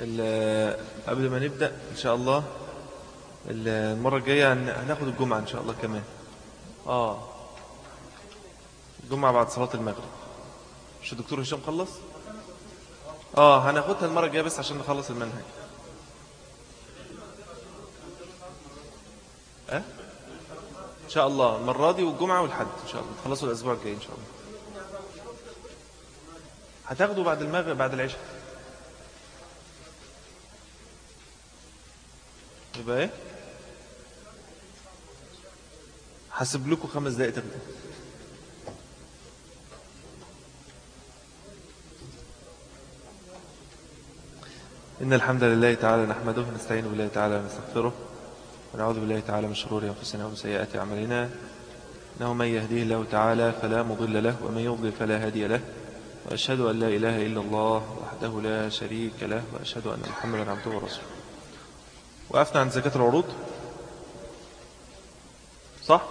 قبل ما نبدأ إن شاء الله المرة الجاية هناخد الجمعة إن شاء الله كمان. آه. الجمعة بعد صلاة المغرب. مش الدكتور هشام خلص؟ آه هناخدها المرة الجاية بس عشان نخلص المنهج. أه؟ إن شاء الله المرة دي والجمعة والحد إن شاء الله. تخلصوا الأسبوع الجاي إن شاء الله. هتاخدوا بعد المغرب بعد العشاء. يبقى إيه؟ حسب لكم خمس دقائق تاخدوا إن الحمد لله تعالى نحمده ونستعين بالله تعالى ونستغفره ونعوذ بالله تعالى من شرور أنفسنا ومن سيئات أعمالنا. إنه من يهديه الله تعالى فلا مضل له ومن يضلل فلا هادي له. وأشهد أن لا إله إلا الله وحده لا شريك له وأشهد أن محمدا عبده ورسوله. وقفنا عن زكاة العروض. صح؟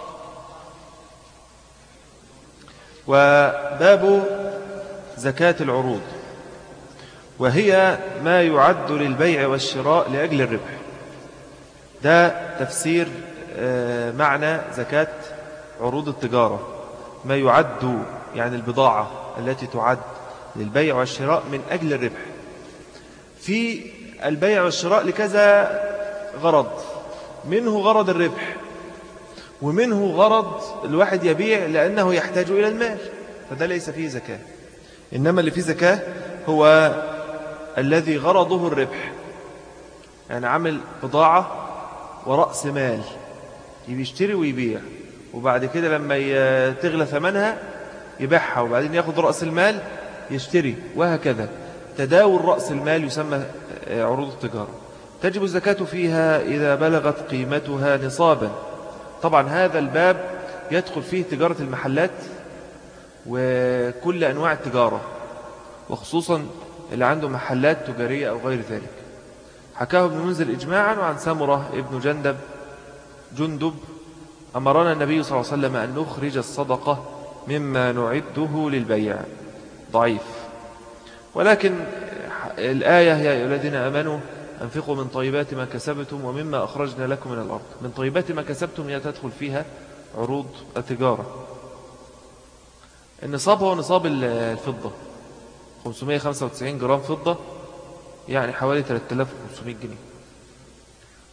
وباب زكاة العروض. وهي ما يعد للبيع والشراء لأجل الربح. ده تفسير آه، معنى زكاة عروض التجارة. ما يعد يعني البضاعة التي تعد للبيع والشراء من أجل الربح. في البيع والشراء لكذا غرض. منه غرض الربح ومنه غرض الواحد يبيع لأنه يحتاج إلى المال فده ليس فيه زكاة. إنما اللي فيه زكاة هو الذي غرضه الربح. يعني عمل بضاعة ورأس مال يشتري ويبيع وبعد كده لما تغلى ثمنها يبيعها وبعدين ياخد رأس المال يشتري وهكذا. تداول رأس المال يسمى عروض التجارة. تجب الزكاة فيها إذا بلغت قيمتها نصابا. طبعا هذا الباب يدخل فيه تجارة المحلات وكل أنواع التجارة وخصوصا اللي عنده محلات تجارية أو غير ذلك. حكاه ابن منزل إجماعا وعن سمرة ابن جندب جندب أمرنا النبي صلى الله عليه وسلم أن نخرج الصدقة مما نعده للبيع. ضعيف. ولكن الآية يا الذين أمنوا أنفقوا من طيبات ما كسبتم ومما أخرجنا لكم من الأرض. من طيبات ما كسبتم هي تدخل فيها عروض التجارة. النصاب هو نصاب الفضة. 595 جرام فضة يعني حوالي 3500 جنيه.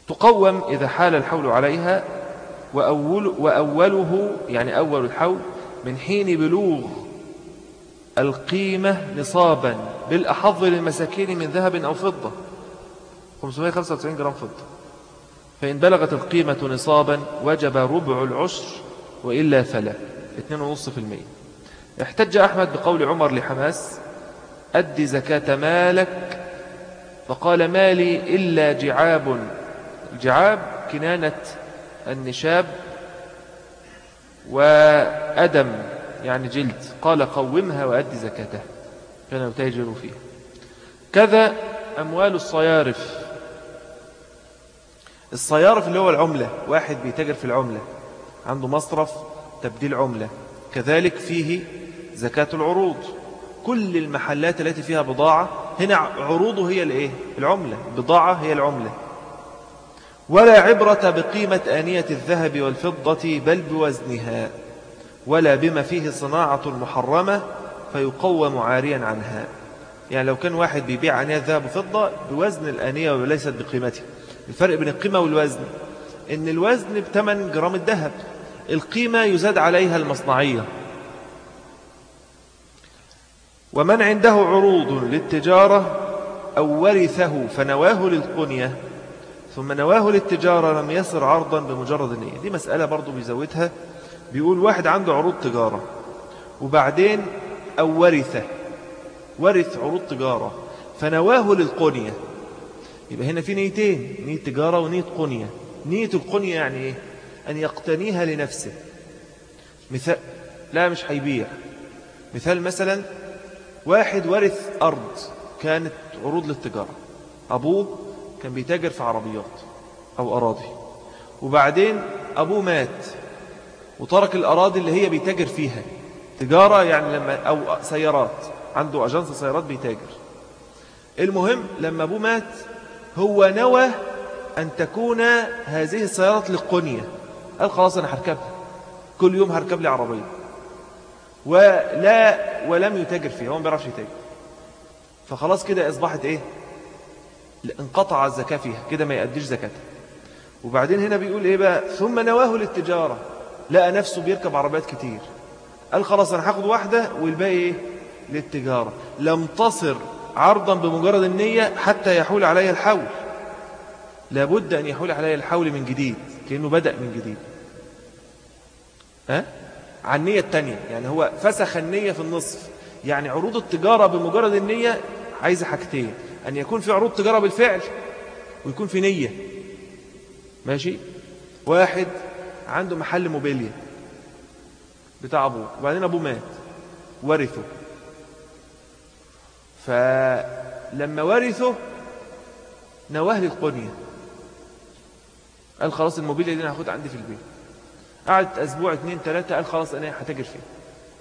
تقوم إذا حال الحول عليها وأول وأوله يعني أول الحول من حين بلوغ القيمة نصابا بالأحظ للمساكين من ذهب أو فضة. 595 جرام فضة. فإن بلغت القيمة نصابا وجب ربع العشر وإلا فلا. 2.5% احتج أحمد بقول عمر لحماس أد زكاة مالك. فقال مالي إلا جعاب. الجعاب كنانة النشاب وأدم يعني جلد. قال قومها وأد زكاته. كان يتاجر فيها. كذا أموال الصيارف. الصيارف اللي هو العملة واحد بيتاجر في العملة عنده مصرف تبديل عملة كذلك فيه زكاة العروض. كل المحلات التي فيها بضاعة هنا عروضه هي الإيه؟ العملة البضاعة هي العملة. ولا عبرة بقيمة آنية الذهب والفضة بل بوزنها ولا بما فيه صناعة محرمة فيقوم عاريا عنها. يعني لو كان واحد بيبيع آنية ذهب وفضة بوزن الآنية وليست بقيمتها الفرق بين القيمة والوزن. إن الوزن بثمن جرام الذهب. القيمة يزاد عليها المصنعية. ومن عنده عروض للتجارة أو ورثه فنواه للقنية ثم نواه للتجارة لم يصر عرضا بمجرد النية دي مسألة برضو بيزودها. بيقول واحد عنده عروض تجارة وبعدين أو ورثه. ورث عروض تجارة فنواه للقنية. يبقى هنا في نيتين نية تجارة ونية قنية. نية القنية يعني إيه؟ أن يقتنيها لنفسه. مثال لا مش هيبيع. مثال مثلا واحد ورث أرض كانت عروض للتجارة. أبوه كان بيتاجر في عربيات أو أراضي. وبعدين أبوه مات وترك الأراضي اللي هي بيتاجر فيها. تجارة يعني لما أو سيارات. عنده أجنس سيارات بيتاجر. المهم لما أبوه مات هو نوى أن تكون هذه السيارات للقنية. قال خلاص أنا هركبها كل يوم هركب لي عربية. ولا ولم يتاجر فيها هو ما بيعرفش يتاجر. فخلاص كده أصبحت إيه؟ انقطع الزكاة فيها كده ما يأديش زكاتها وبعدين هنا بيقول إيه بقى؟ ثم نواه للتجارة. لقى نفسه بيركب عربيات كتير. قال خلاص أنا هاخد واحدة والباقي إيه؟ للتجارة. لم تصر عرضا بمجرد النية حتى يحول علي الحول. لابد أن يحول علي الحول من جديد كأنه بدأ من جديد. أه؟ عن النية التانية يعني هو فسخ النية في النصف. يعني عروض التجارة بمجرد النية عايزة حاجتين أن يكون في عروض تجارة بالفعل ويكون في نية. ماشي؟ واحد عنده محل موبيليا بتاع أبوه وبعدين أبوه مات ورثه. فلما ورثه نواه للقنية قال خلاص الموبيليا دي أنا هاخدها عندي في البيت. قعدت أسبوع اثنين ثلاثة قال خلاص أنا هتاجر فيها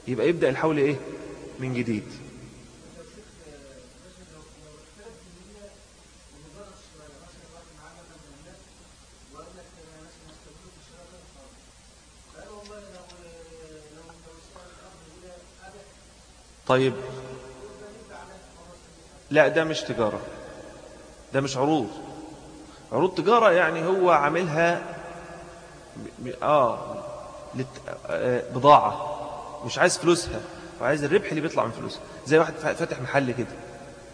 يبقى يبدأ الحول إيه؟ من جديد. طيب لا ده مش تجارة ده مش عروض. عروض تجارة يعني هو عاملها آه. آه بضاعة مش عايز فلوسها وعايز الربح اللي بيطلع من فلوسها. زي واحد فاتح محل كده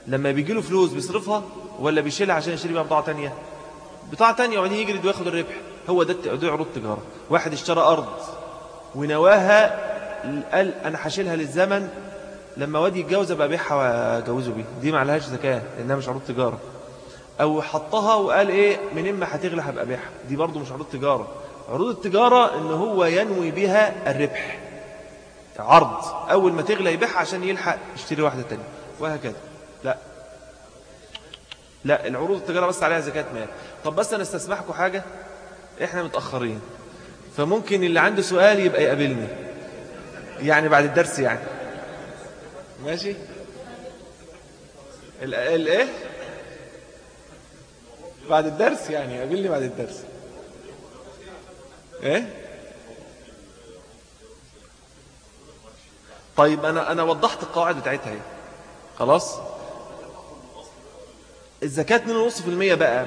لما بيجي له فلوس بيصرفها ولا بيشيلها عشان يشتري بيها بضاعة تانية؟ بضاعة تانية وبعدين يجري وياخد الربح. هو ده ده عروض تجارة. واحد اشترى أرض ونواها قال أنا هشيلها للزمن لما وادي يتجوز ابقى ابيعها واجوزه بيها دي ما عليهاش زكاة لأنها مش عروض تجارة. أو حطها وقال إيه من إما هتغلى هبقى ابيعها دي برضو مش عروض تجارة. عروض التجارة إن هو ينوي بها الربح. عرض. أول ما تغلى يبيعها عشان يلحق يشتري واحدة ثانية وهكذا. لا. لا العروض التجارة بس عليها زكاة مال. طب بس أنا استسمحكم حاجة؟ إحنا متأخرين. فممكن اللي عنده سؤال يبقى يقابلني. يعني بعد الدرس يعني. ماشي. الايه بعد الدرس يعني قابلني بعد الدرس. إيه؟ طيب أنا أنا وضحت القواعد بتاعتها اهي. خلاص؟ الزكاة 2.5% بقى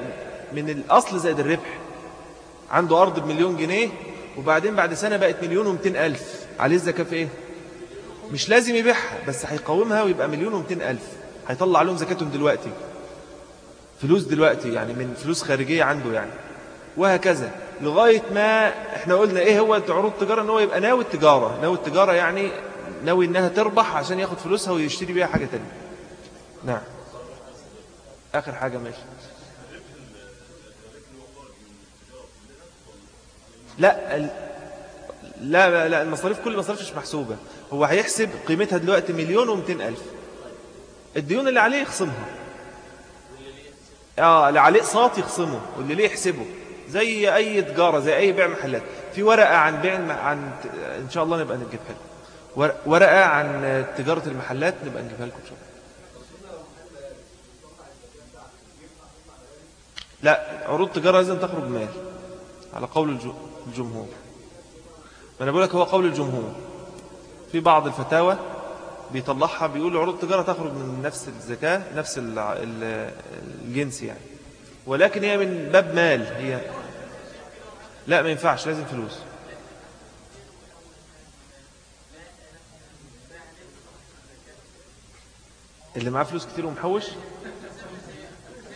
من الأصل زائد الربح. عنده أرض بمليون جنيه وبعدين بعد سنة بقت مليون ومتين ألف. عليه الزكاة في إيه؟ مش لازم يبيعها بس هيقومها ويبقى مليون ومتين ألف. هيطلع لهم زكاتهم دلوقتي. فلوس دلوقتي يعني من فلوس خارجية عنده يعني. وهكذا. لغاية ما إحنا قلنا إيه هو عروض التجارة إن هو يبقى ناوي التجارة. ناوي التجارة يعني ناوي إنها تربح عشان ياخد فلوسها ويشتري بيها حاجة تانية. نعم. آخر حاجة ماشي. لا لا لا المصاريف كل المصاريف مش محسوبة. هو هيحسب قيمتها دلوقتي مليون ومتين ألف. الديون اللي عليه يخصمها. آه اللي عليه اقساط يخصمه واللي ليه يحسبه. زي أي تجارة زي أي بيع محلات. في ورقة عن بيع عن إن شاء الله نبقى نجيبها لكم. ورقة عن تجارة المحلات نبقى نجيبها لكم إن شاء الله. لا عروض تجارة لازم تخرج مال. على قول الجمهور. أنا بقول لك هو قول الجمهور. في بعض الفتاوى بيطلعها بيقول عروض التجارة تخرج من نفس الزكاة نفس الجنس يعني. ولكن هي من باب مال هي لا ما ينفعش لازم فلوس. اللي معاه فلوس كتير ومحوش؟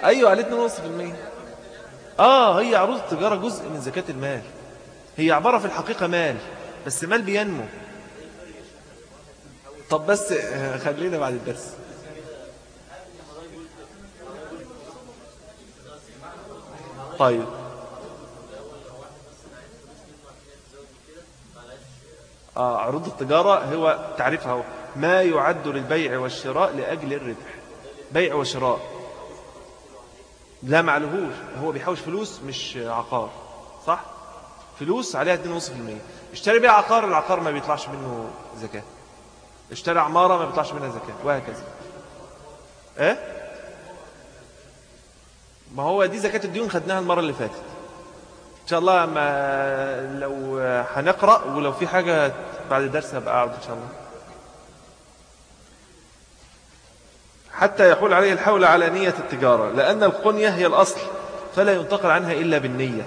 أيوه قالت نص في المية. آه هي عروض التجارة جزء من زكاة المال. هي عبارة في الحقيقة مال. بس مال بينمو. طب بس خلينا بعد الدرس. طيب. آه عروض التجارة هو تعريفها هو. ما يعد للبيع والشراء لأجل الربح. بيع وشراء. لا معلهوش هو بيحوش فلوس مش عقار. صح؟ فلوس عليها 2.5% اشتري بيها عقار العقار ما بيطلعش منه زكاة. اشترى عمارة ما بيطلعش منها زكاة وهكذا. إيه؟ ما هو دي زكاة الديون خدناها المرة اللي فاتت. إن شاء الله ما لو هنقرأ ولو في حاجة بعد الدرس هبقى أقعد إن شاء الله. حتى يحول عليه الحول على نية التجارة لأن القنية هي الأصل فلا ينتقل عنها إلا بالنية.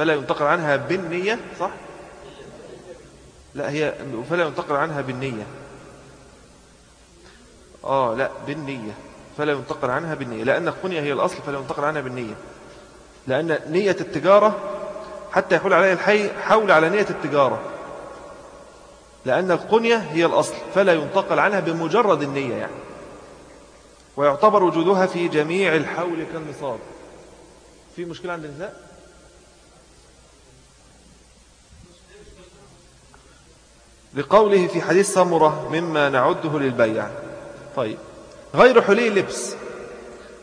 فلا ينتقل عنها بالنية صح؟ لا هي فلا ينتقل عنها بالنية. آه لا بالنية. فلا ينتقل عنها بالنية. لأن القنية هي الأصل فلا ينتقل عنها بالنية. لأن نية التجارة حتى يحول عليها الحي حول على نية التجارة. لأن القنية هي الأصل فلا ينتقل عنها بمجرد النية يعني. ويعتبر وجودها في جميع الحول كالنصاب في مشكلة عند النساء؟ لقوله في حديث سمرة مما نعده للبيع. طيب. غير حلي اللبس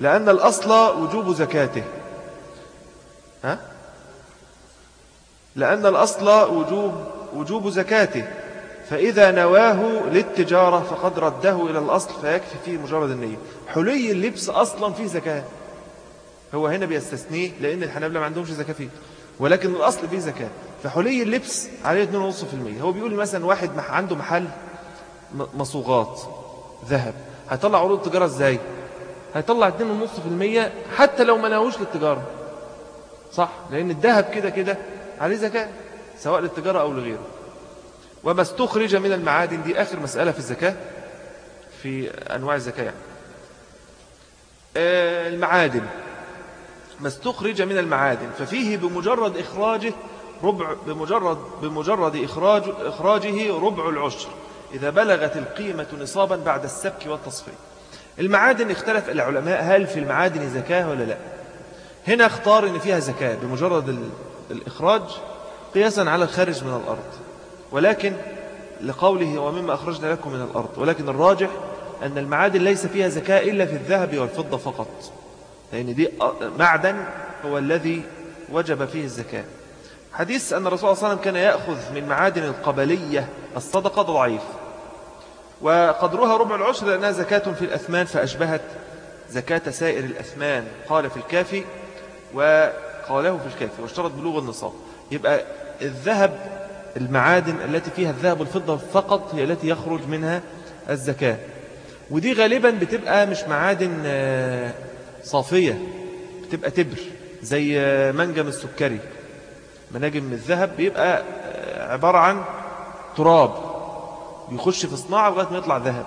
لأن الأصل وجوب زكاته. ها؟ لأن الأصل وجوب, وجوب زكاته. فإذا نواه للتجارة فقد رده إلى الأصل فيكفي فيه مجرد النية. حلي اللبس أصلا فيه زكاة. هو هنا بيستثنيه لأن الحنابلة ما عندهمش زكاة فيه. ولكن الأصل فيه زكاة. فحلي اللبس عليه 2.5% هو بيقول مثلا واحد عنده محل مصوغات ذهب. هيطلع عروض التجارة إزاي؟ هيطلع 2.5% حتى لو ما للتجارة. صح؟ لأن الذهب كده كده عليه زكاة سواء للتجارة أو لغيره. وما استخرج من المعادن دي آخر مسألة في الزكاة في أنواع الزكاة يعني. آه، المعادن. ما استخرج من المعادن ففيه بمجرد إخراجه ربع بمجرد بمجرد إخراج إخراجه ربع العشر إذا بلغت القيمة نصابا بعد السبك والتصفية. المعادن اختلف العلماء هل في المعادن زكاة ولا لا؟ هنا اختار إن فيها زكاة بمجرد الإخراج قياسا على الخارج من الأرض. ولكن لقوله ومما أخرجنا لكم من الأرض ولكن الراجح أن المعادن ليس فيها زكاة إلا في الذهب والفضة فقط. لأن دي معدن هو الذي وجب فيه الزكاة. حديث أن الرسول صلى الله عليه وسلم كان يأخذ من معادن القبلية الصدقة ضعيف. وقدرها ربع العشر لأنها زكاة في الأثمان فأشبهت زكاة سائر الأثمان. قال في الكافي وقاله في الكافي واشترط بلوغ النصاب. يبقى الذهب المعادن التي فيها الذهب والفضة فقط هي التي يخرج منها الزكاة. ودي غالبا بتبقى مش معادن آه، صافية بتبقى تبر زي آه، منجم السكري. مناجم الذهب بيبقى آه، عبارة عن تراب بيخش في صناعة لغاية ما يطلع ذهب.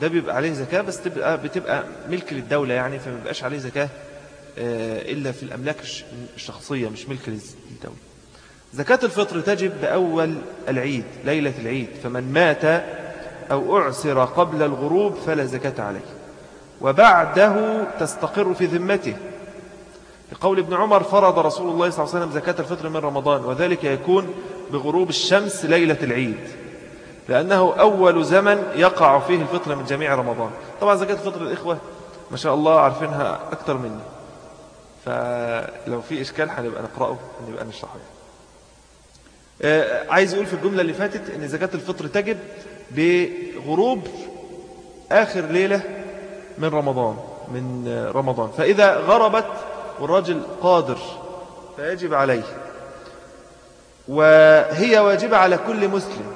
ده بيبقى عليه زكاة بس تبقى بتبقى ملك للدولة يعني فما بيبقاش عليه زكاة إلا في الأملاك الشخصية مش ملك للدولة. زكاة الفطر تجب بأول العيد ليلة العيد. فمن مات أو أعسر قبل الغروب فلا زكاة عليه. وبعده تستقر في ذمته. لقول ابن عمر فرض رسول الله صلى الله عليه وسلم زكاة الفطر من رمضان وذلك يكون بغروب الشمس ليلة العيد لأنه أول زمن يقع فيه الفطر من جميع رمضان. طبعا زكاة الفطر الإخوة ما شاء الله عارفينها أكثر مني. فلو في إشكال هنبقى نقرأه ونبقى نشرحه آه، عايز يقول في الجملة اللي فاتت أن زكاة الفطر تجب بغروب آخر ليلة من رمضان من رمضان. فإذا غربت والرجل قادر فيجب عليه. وهي واجبة على كل مسلم.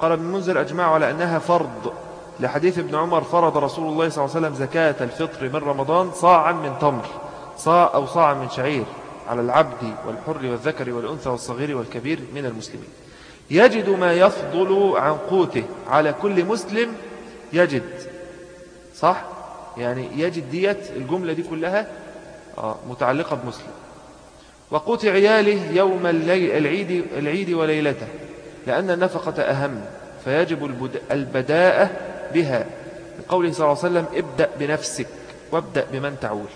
قال ابن منذر أجمع على أنها فرض. لحديث ابن عمر فرض رسول الله صلى الله عليه وسلم زكاة الفطر من رمضان صاعا من تمر صاع أو صاعا من شعير على العبد والحر والذكر والأنثى والصغير والكبير من المسلمين. يجد ما يفضل عن قوته. على كل مسلم يجد صح؟ يعني يجد ديت الجملة دي كلها متعلقة بمسلم. وقوت عياله يوم العيد, العيد وليلته لأن النفقة أهم فيجب البداءة بها. لقوله صلى الله عليه وسلم ابدأ بنفسك وابدأ بمن تعول.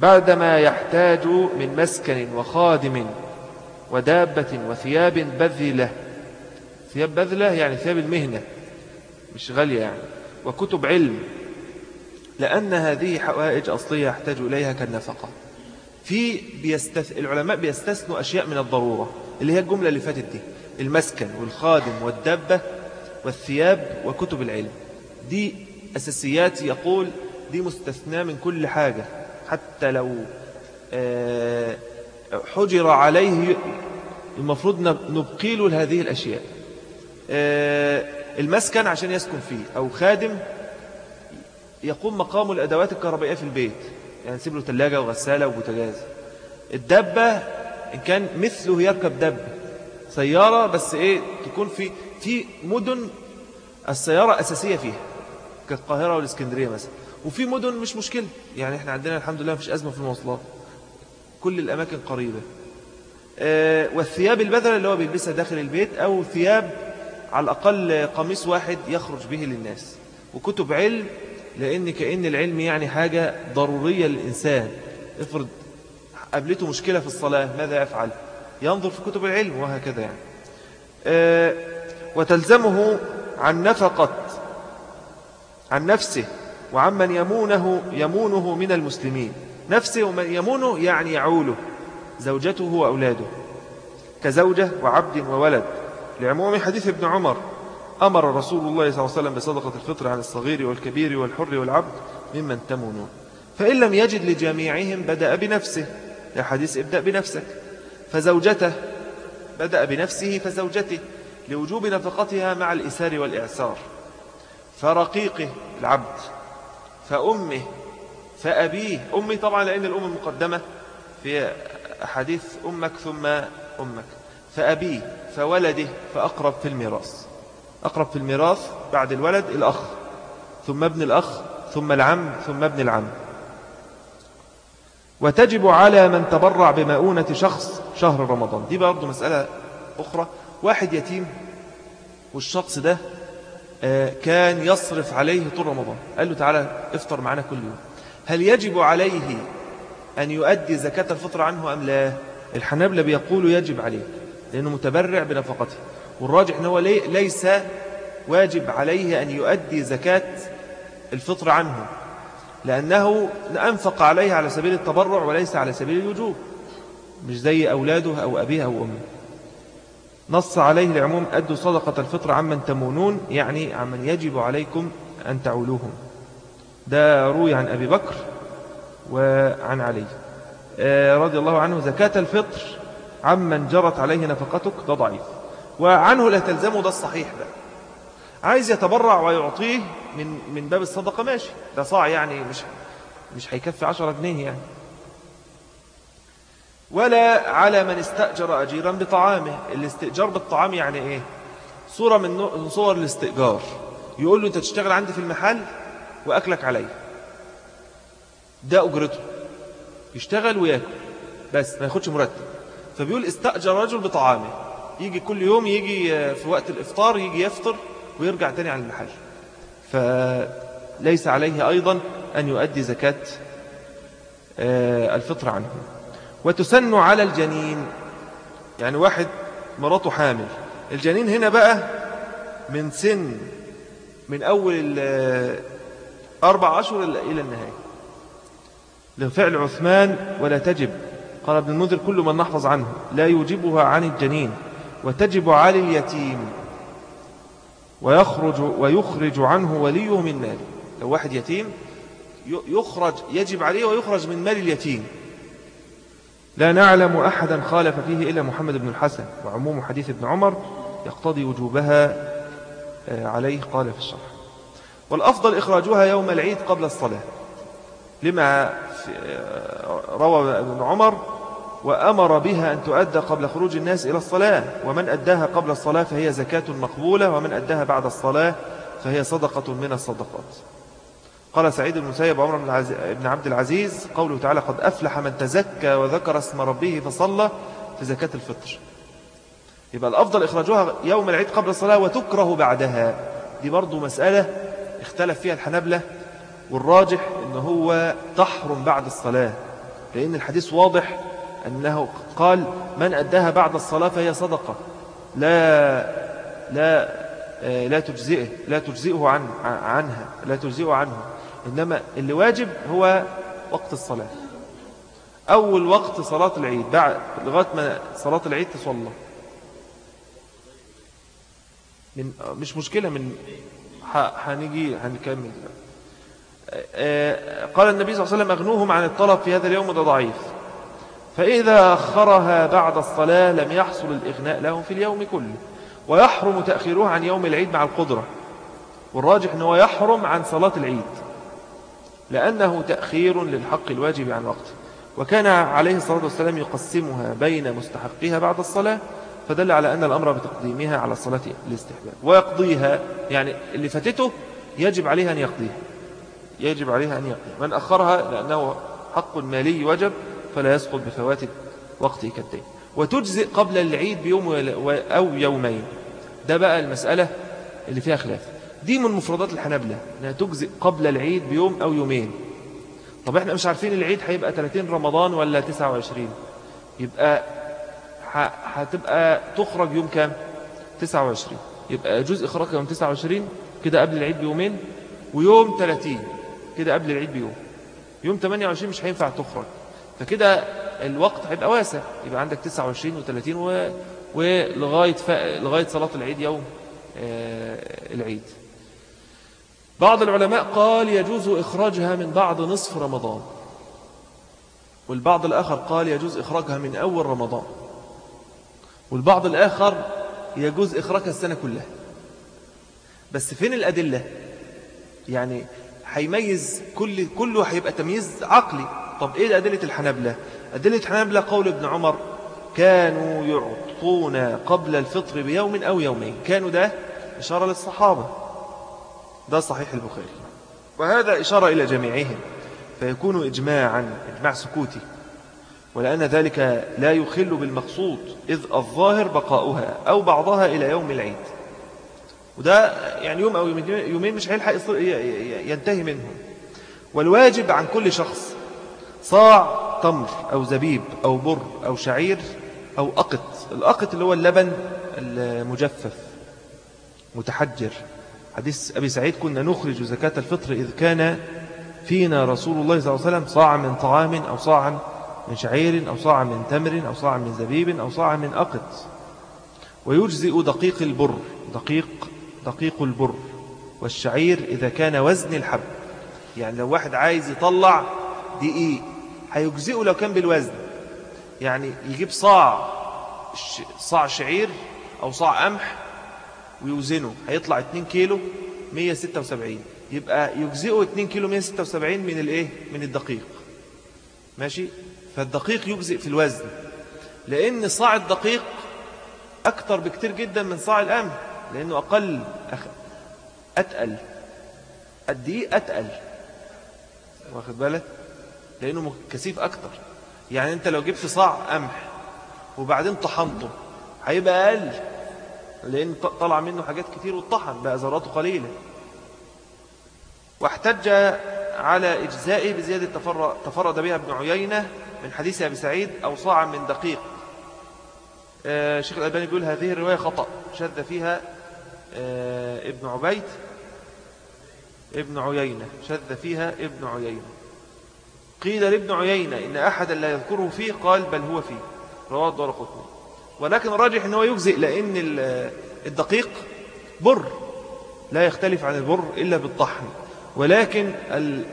بعدما يحتاج من مسكن وخادم ودابة وثياب بذلة ثياب بذلة يعني ثياب المهنة مش غالية يعني وكتب علم لأن هذه حوائج أصلية يحتاج إليها كالنفقة. في بيستث... العلماء بيستثنوا أشياء من الضرورة اللي هي الجملة اللي فاتت دي المسكن والخادم والدبة والثياب وكتب العلم. دي أساسيات يقول دي مستثنى من كل حاجة حتى لو آه، حجر عليه المفروض نبقي له هذه الأشياء. آه، المسكن عشان يسكن فيه أو خادم يقوم مقام الأدوات الكهربائية في البيت. يعني نسيب له ثلاجة وغسالة وبوتجاز الدبة إن كان مثله يركب دبة. سيارة بس إيه تكون في في مدن السيارة أساسية فيها. كالقاهرة والإسكندرية مثلا. وفي مدن مش مشكلة. يعني إحنا عندنا الحمد لله مفيش أزمة في المواصلات. كل الأماكن قريبة. آه والثياب البذلة اللي هو بيلبسها داخل البيت أو ثياب على الأقل قميص واحد يخرج به للناس. وكتب علم لأن كأن العلم يعني حاجة ضرورية للإنسان. افرض قابلته مشكلة في الصلاة ماذا يفعل؟ ينظر في كتب العلم وهكذا يعني. آه وتلزمه عن نفقة عن نفسه وعمن يمونه يمونه من المسلمين. نفسه ومن يمونه يعني يعوله زوجته وأولاده كزوجة وعبد وولد. لعموم حديث ابن عمر أمر رسول الله صلى الله عليه وسلم بصدقة الفطر عن الصغير والكبير والحر والعبد ممن تمونون فإن لم يجد لجميعهم بدأ بنفسه. يا حديث ابدأ بنفسك. فزوجته بدأ بنفسه فزوجته لوجوب نفقتها مع الإسار والإعسار. فرقيقه العبد فأمه فأبيه. أمي طبعا لأن الأم مقدمة في حديث أمك ثم أمك. فأبيه فولده فأقرب في الميراث. أقرب في الميراث بعد الولد الأخ ثم ابن الأخ ثم العم ثم ابن العم. وتجب على من تبرع بمؤونة شخص شهر رمضان. دي برضو مسألة أخرى. واحد يتيم والشخص ده آه، كان يصرف عليه طول رمضان. قال له تعالى افطر معنا كل يوم. هل يجب عليه أن يؤدي زكاة الفطر عنه أم لا؟ الحنابلة بيقولوا يجب عليه لأنه متبرع بنفقته. والراجح أنه ليس واجب عليه أن يؤدي زكاة الفطر عنه لأنه أنفق عليه على سبيل التبرع وليس على سبيل الوجوب مش زي أولاده أو أبيه أو أمه. نص عليه العموم أدوا صدقة الفطر عمن تمونون يعني عمن يجب عليكم أن تعولوهم. ده روي عن أبي بكر وعن علي. آه، رضي الله عنه زكاة الفطر عمن جرت عليه نفقتك ده ضعيف. وعنه لا تلزمه ده الصحيح بقى. عايز يتبرع ويعطيه من من باب الصدقة ماشي. ده صاع يعني مش مش هيكفي عشرة جنيه يعني. ولا على من استأجر أجيرا بطعامه. الاستئجار بالطعام يعني إيه؟ صورة من صور الاستئجار. يقول له أنت تشتغل عندي في المحل وأكلك علي ده أجرته. يشتغل ويأكل. بس ما ياخدش مرتب. فبيقول استأجر رجل بطعامه. يجي كل يوم يجي في وقت الإفطار يجي يفطر ويرجع تاني على المحل. فليس عليه أيضا أن يؤدي زكاة آه، الفطر عنه. وتسن على الجنين. يعني واحد مراته حامل. الجنين هنا بقى من سن من أول أربع أشهر إلى النهاية. لفعل عثمان ولا تجب. قال ابن المنذر كل من نحفظ عنه لا يوجبها عن الجنين. وتجب على اليتيم ويخرج ويخرج عنه وليه من ماله لو واحد يتيم يخرج يجب عليه ويخرج من مال اليتيم. لا نعلم أحدا خالف فيه إلا محمد بن الحسن. وعموم حديث ابن عمر يقتضي وجوبها آه، عليه قال في الشرح. والأفضل إخراجها يوم العيد قبل الصلاة. لما آه، روى ابن عمر وأمر بها أن تؤدى قبل خروج الناس إلى الصلاة. ومن أداها قبل الصلاة فهي زكاة مقبولة ومن أداها بعد الصلاة فهي صدقة من الصدقات. قال سعيد بن مسيب عمر بن عبد العزيز قوله تعالى قد أفلح من تزكى وذكر اسم ربه فصلى في زكاة الفطر. يبقى الأفضل إخراجها يوم العيد قبل الصلاة وتكره بعدها. دي برضو مسألة اختلف فيها الحنبلة والراجح أنه هو تحرم بعد الصلاة لأن الحديث واضح أنه قال من أداها بعد الصلاة فهي صدقة. لا لا لا تجزئه لا تجزئه عن عنها لا تجزئه عنه. إنما اللي واجب هو وقت الصلاة. أول وقت صلاة العيد بعد لغاية ما صلاة العيد تصلى. من مش مشكلة من هنيجي هنكمل. آه، قال النبي صلى الله عليه وسلم أغنوهم عن الطلب في هذا اليوم ده ضعيف. فإذا أخرها بعد الصلاة لم يحصل الإغناء لهم في اليوم كله ويحرم تأخيرها عن يوم العيد مع القدرة والراجح أنه يحرم عن صلاة العيد لأنه تأخير للحق الواجب عن وقته وكان عليه الصلاة والسلام يقسمها بين مستحقها بعد الصلاة فدل على أن الأمر بتقديمها على الصلاة الاستحباب. ويقضيها يعني اللي فاتته يجب عليها أن يقضيها. يجب عليها أن يقضيها. من أخرها لأنه حق مالي وجب فلا يسقط بفوات وقته كالدين. وتجزئ قبل العيد بيوم أو يومين. ده بقى المسألة اللي فيها خلاف. دي من مفردات الحنابلة أنها تجزئ قبل العيد بيوم أو يومين. طب إحنا مش عارفين العيد هيبقى 30 رمضان ولا 29 يبقى هتبقى تخرج يوم كام؟ 29 يبقى جزء إخراجها يوم 29 كده قبل العيد بيومين ويوم 30 كده قبل العيد بيوم. يوم 28 مش هينفع تخرج. فكده الوقت هيبقى واسع. يبقى عندك 29 و30 و... ولغاية ف... لغاية صلاة العيد يوم آه العيد. بعض العلماء قال يجوز إخراجها من بعد نصف رمضان والبعض الآخر قال يجوز إخراجها من أول رمضان والبعض الآخر يجوز إخراجها السنة كلها. بس فين الأدلة؟ يعني هيميز كل كله هيبقى تمييز عقلي. طب إيه أدلة الحنبلة أدلة الحنبلة قول ابن عمر كانوا يعطون قبل الفطر بيوم أو يومين. كانوا ده إشارة للصحابة. ده صحيح البخاري. وهذا إشارة إلى جميعهم. فيكون إجماعا إجماع سكوتي. ولأن ذلك لا يخل بالمقصود إذ الظاهر بقاؤها أو بعضها إلى يوم العيد. وده يعني يوم أو يومين مش هيلحق ينتهي منهم. والواجب عن كل شخص صاع تمر أو زبيب أو بر أو شعير أو أقط. الأقط اللي هو اللبن المجفف متحجر. حديث أبي سعيد كنا نخرج زكاة الفطر إذ كان فينا رسول الله صلى الله عليه وسلم صاع من طعام أو صاع من شعير أو صاع من تمر أو صاع من زبيب أو صاع من أقط. ويجزئ دقيق البر دقيق دقيق البر. والشعير إذا كان وزن الحب. يعني لو واحد عايز يطلع دقيق هيجزئه لو كان بالوزن. يعني يجيب صاع صاع شعير أو صاع قمح ويوزنه. هيطلع 2 كيلو 176 يبقى يجزئه 2 كيلو 176 من الإيه؟ من الدقيق. ماشي؟ فالدقيق يجزئ في الوزن. لأن صاع الدقيق أكثر بكتير جدا من صاع القمح لأنه أقل أتقل. الدقيق أتقل. واخد بالك؟ لأنه كثيف أكتر. يعني أنت لو جبت صاع قمح وبعدين طحنته هيبقى أقل لأن طلع منه حاجات كتير والطحن بقى ذراته قليلة. واحتج على إجزائه بزيادة تفرد بها ابن عيينة من حديث أبي سعيد أو صاع من دقيق. آه، شيخ الألباني بيقول هذه الرواية خطأ شذ فيها آه، ابن عبيد ابن عيينة شذ فيها ابن عيينة. قيل لابن عيينة إن أحدا لا يذكره فيه قال بل هو فيه. رواه الدار قطني. ولكن راجح أنه يجزئ لأن الدقيق بر لا يختلف عن البر إلا بالطحن. ولكن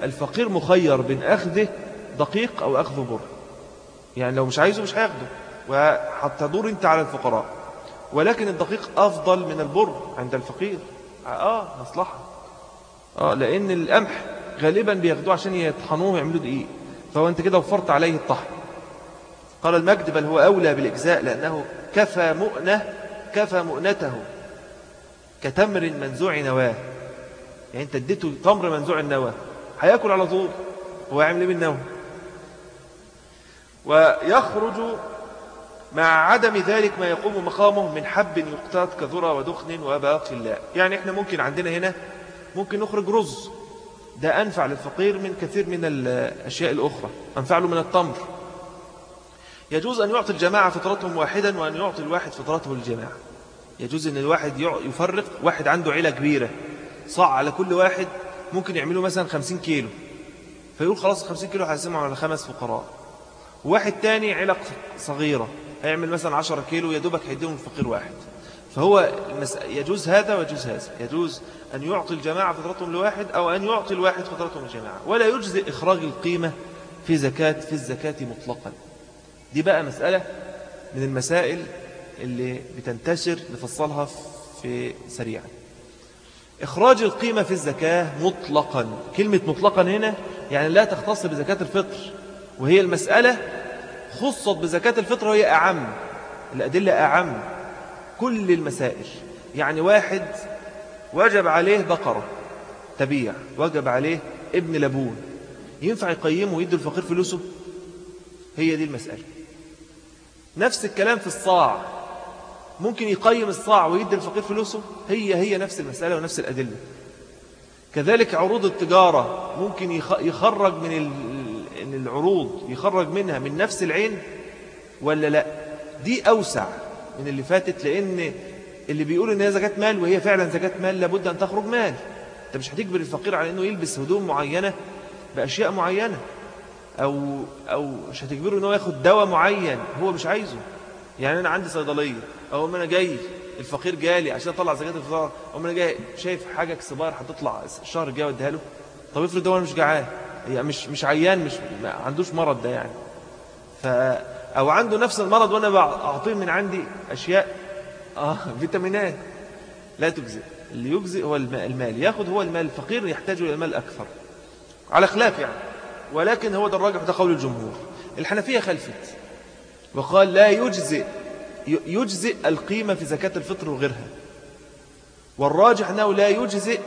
الفقير مخير بين أخذه دقيق أو أخذه بر. يعني لو مش عايزه مش هياخده. وهتدور أنت على الفقراء. ولكن الدقيق أفضل من البر عند الفقير. آه مصلحة. آه لأن القمح غالبا بياخدوه عشان يطحنوه ويعملوا دقيق. فهو أنت كده وفرت عليه الطحن قال المجد بل هو أولى بالإجزاء لأنه كفى مؤنة كفى مؤنته كتمر منزوع نواه. يعني أنت اديته تمر منزوع النواه. هياكل على طول. هو يعمل إيه بالنوم ويخرج مع عدم ذلك ما يقوم مقامه من حب يقتات كذرة ودخن وباقي الله. يعني إحنا ممكن عندنا هنا ممكن نخرج رز. ده أنفع للفقير من كثير من الأشياء الأخرى أنفع له من التمر. يجوز أن يعطي الجماعة فطرتهم واحدا وأن يعطي الواحد فطرته الجماعة يجوز أن الواحد يفرق واحد عنده عيلة كبيرة صع على كل واحد ممكن يعملوا مثلا خمسين كيلو فيقول خلاص خمسين كيلو هيقسمهم على خمس فقراء. واحد تاني علق صغيرة هيعمل مثلا عشرة كيلو يدوبك هيديهم الفقير واحد. فهو يجوز هذا ويجوز هذا. يجوز أن يعطي الجماعة فطرتهم لواحد أو أن يعطي الواحد فطرتهم الجماعة ولا يجزئ إخراج القيمة في زكاة في الزكاة مطلقا. دي بقى مسألة من المسائل اللي بتنتشر نفصلها في سريعا. إخراج القيمة في الزكاة مطلقا. كلمة مطلقا هنا يعني لا تختص بزكاة الفطر. وهي المسألة خصت بزكاة الفطر وهي أعم. الأدلة أعم. كل المسائل. يعني واحد وجب عليه بقرة تبيع وجب عليه ابن لبون. ينفع يقيمه ويدي الفقير فلوسه؟ هي دي المسألة. نفس الكلام في الصاع. ممكن يقيم الصاع ويدي الفقير فلوسه؟ هي هي نفس المسألة ونفس الأدلة. كذلك عروض التجارة ممكن يخرج من العروض يخرج منها من نفس العين ولا لا؟ دي أوسع. من اللي فاتت لأن اللي بيقول إن هي زكاة مال وهي فعلا زكاة مال لابد أن تخرج مال. أنت مش هتجبر الفقير على أنه يلبس هدوم معينة بأشياء معينة أو, أو مش هتجبره أنه ياخد دواء معين هو مش عايزه. يعني أنا عندي صيدلية أو أنا جاي الفقير جالي عشان أطلع زكاة الفطار أو أنا جاي شايف حاجة كسبار هتطلع الشهر الجاي واديها له. طب افرض هو مش جعان يعني مش مش عيان مش ما عندوش مرض ده يعني. ف أو عنده نفس المرض وأنا أعطيه من عندي أشياء. آه فيتامينات. لا تجزئ. اللي يجزئ هو المال. ياخذ هو المال. الفقير يحتاج إلى المال أكثر. على خلاف يعني. ولكن هو ده الراجح ده قول الجمهور. الحنفية خلفت. وقال لا يجزئ. يجزئ القيمة في زكاة الفطر وغيرها. والراجح أنه لا يجزئ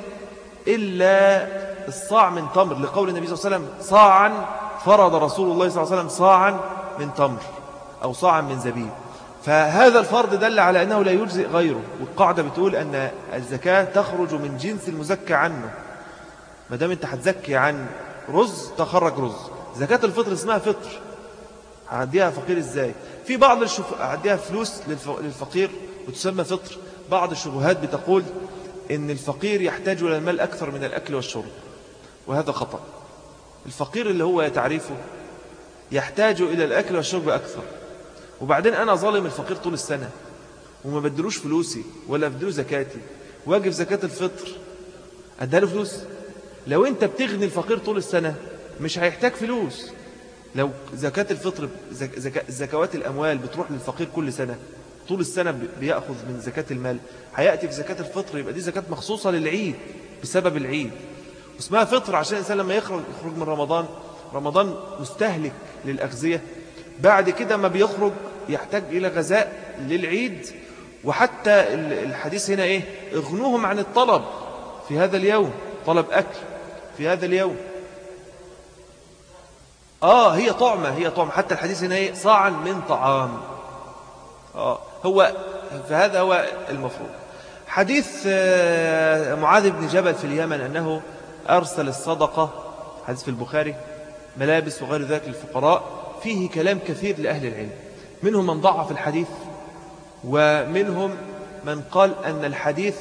إلا الصاع من تمر. لقول النبي صلى الله عليه وسلم صاعا فرض رسول الله صلى الله عليه وسلم صاعا من تمر. أو صاعا من زبيب. فهذا الفرض دل على أنه لا يجزئ غيره. والقاعدة بتقول أن الزكاة تخرج من جنس المزكى عنه. ما دام أنت هتزكي عن رز تخرج رز. زكاة الفطر اسمها فطر. هعديها فقير إزاي؟ في بعض الشف... هعديها فلوس للفقير وتسمى فطر. بعض الشبهات بتقول إن الفقير يحتاج إلى المال أكثر من الأكل والشرب. وهذا خطأ. الفقير اللي هو تعريفه يحتاج إلى الأكل والشرب أكثر. وبعدين أنا ظالم الفقير طول السنة وما بدلوش فلوسي ولا بدلو زكاتي واجب زكاة الفطر. أداله فلوس؟ لو أنت بتغني الفقير طول السنة مش هيحتاج فلوس. لو زكاة الفطر زكاة زكوات الأموال بتروح للفقير كل سنة طول السنة بيأخذ من زكاة المال. هيأتي في زكاة الفطر يبقى دي زكاة مخصوصة للعيد بسبب العيد. واسمها فطر عشان الإنسان لما يخرج, يخرج من رمضان رمضان مستهلك للأغذية. بعد كده ما بيخرج يحتاج إلى غذاء للعيد. وحتى الحديث هنا إيه؟ اغنوهم عن الطلب. في هذا اليوم طلب أكل. في هذا اليوم. آه هي طعمة هي طعمة. حتى الحديث هنا إيه؟ صاعا من طعام. آه هو فهذا هو المفروض. حديث آه، معاذ بن جبل في اليمن أنه أرسل الصدقة حديث في البخاري ملابس وغير ذلك للفقراء. فيه كلام كثير لأهل العلم. منهم من ضعف الحديث ومنهم من قال أن الحديث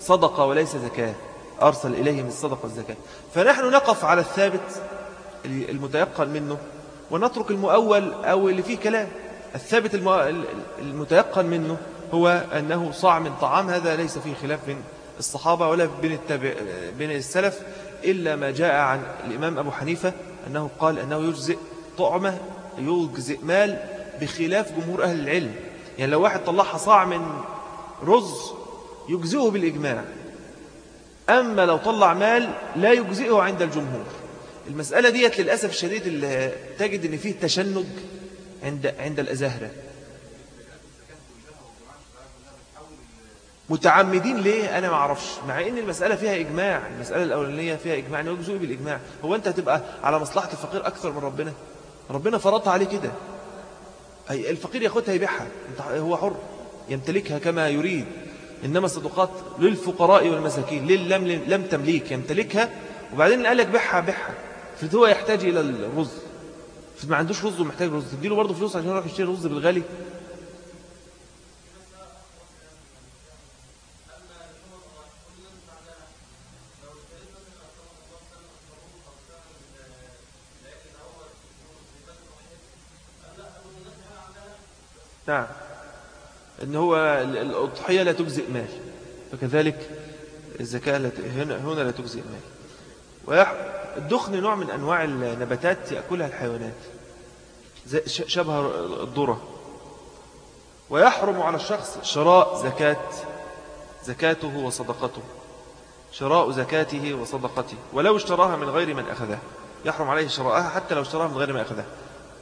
صدقة وليس زكاة أرسل إليهم الصدقة الزكاة فنحن نقف على الثابت المتيقن منه ونترك المؤول أو اللي فيه كلام. الثابت المتيقن منه هو أنه صاع من طعام هذا ليس فيه خلاف بين الصحابة ولا بين, التابع بين السلف إلا ما جاء عن الإمام أبو حنيفة أنه قال أنه يجزئ طعمة يجزئ مال بخلاف جمهور أهل العلم. يعني لو واحد طلعها صاع من رز يجزئه بالإجماع. أما لو طلع مال لا يجزئه عند الجمهور. المسألة ديت للأسف الشديد اللي تجد أن فيه تشنج عند عند الأزهرة متعمدين ليه؟ أنا ما أعرفش. مع أن المسألة فيها إجماع. المسألة الأولانية فيها إجماع أنه يجزئ بالإجماع. هو أنت هتبقى على مصلحة الفقير أكثر من ربنا. ربنا فرضها عليه كده. الفقير ياخدها يبيعها. هو حر يمتلكها كما يريد. إنما الصدقات للفقراء والمساكين لم لم تمليك يمتلكها وبعدين قال لك بيعها بيعها. فهو يحتاج إلى الرز. ما عندوش رز ومحتاج رز. تديله برضه فلوس عشان يروح يشتري رز بالغالي؟ نعم. إن هو الأضحية لا تجزئ مال. فكذلك الزكاة هنا, لا تجزئ مال. الدخن نوع من أنواع النباتات يأكلها الحيوانات. شبه الذرة. ويحرم على الشخص شراء زكاة زكاته وصدقته. شراء زكاته وصدقته. ولو اشتراها من غير من أخذها يحرم عليه شراءها حتى لو اشتراها من غير من أخذها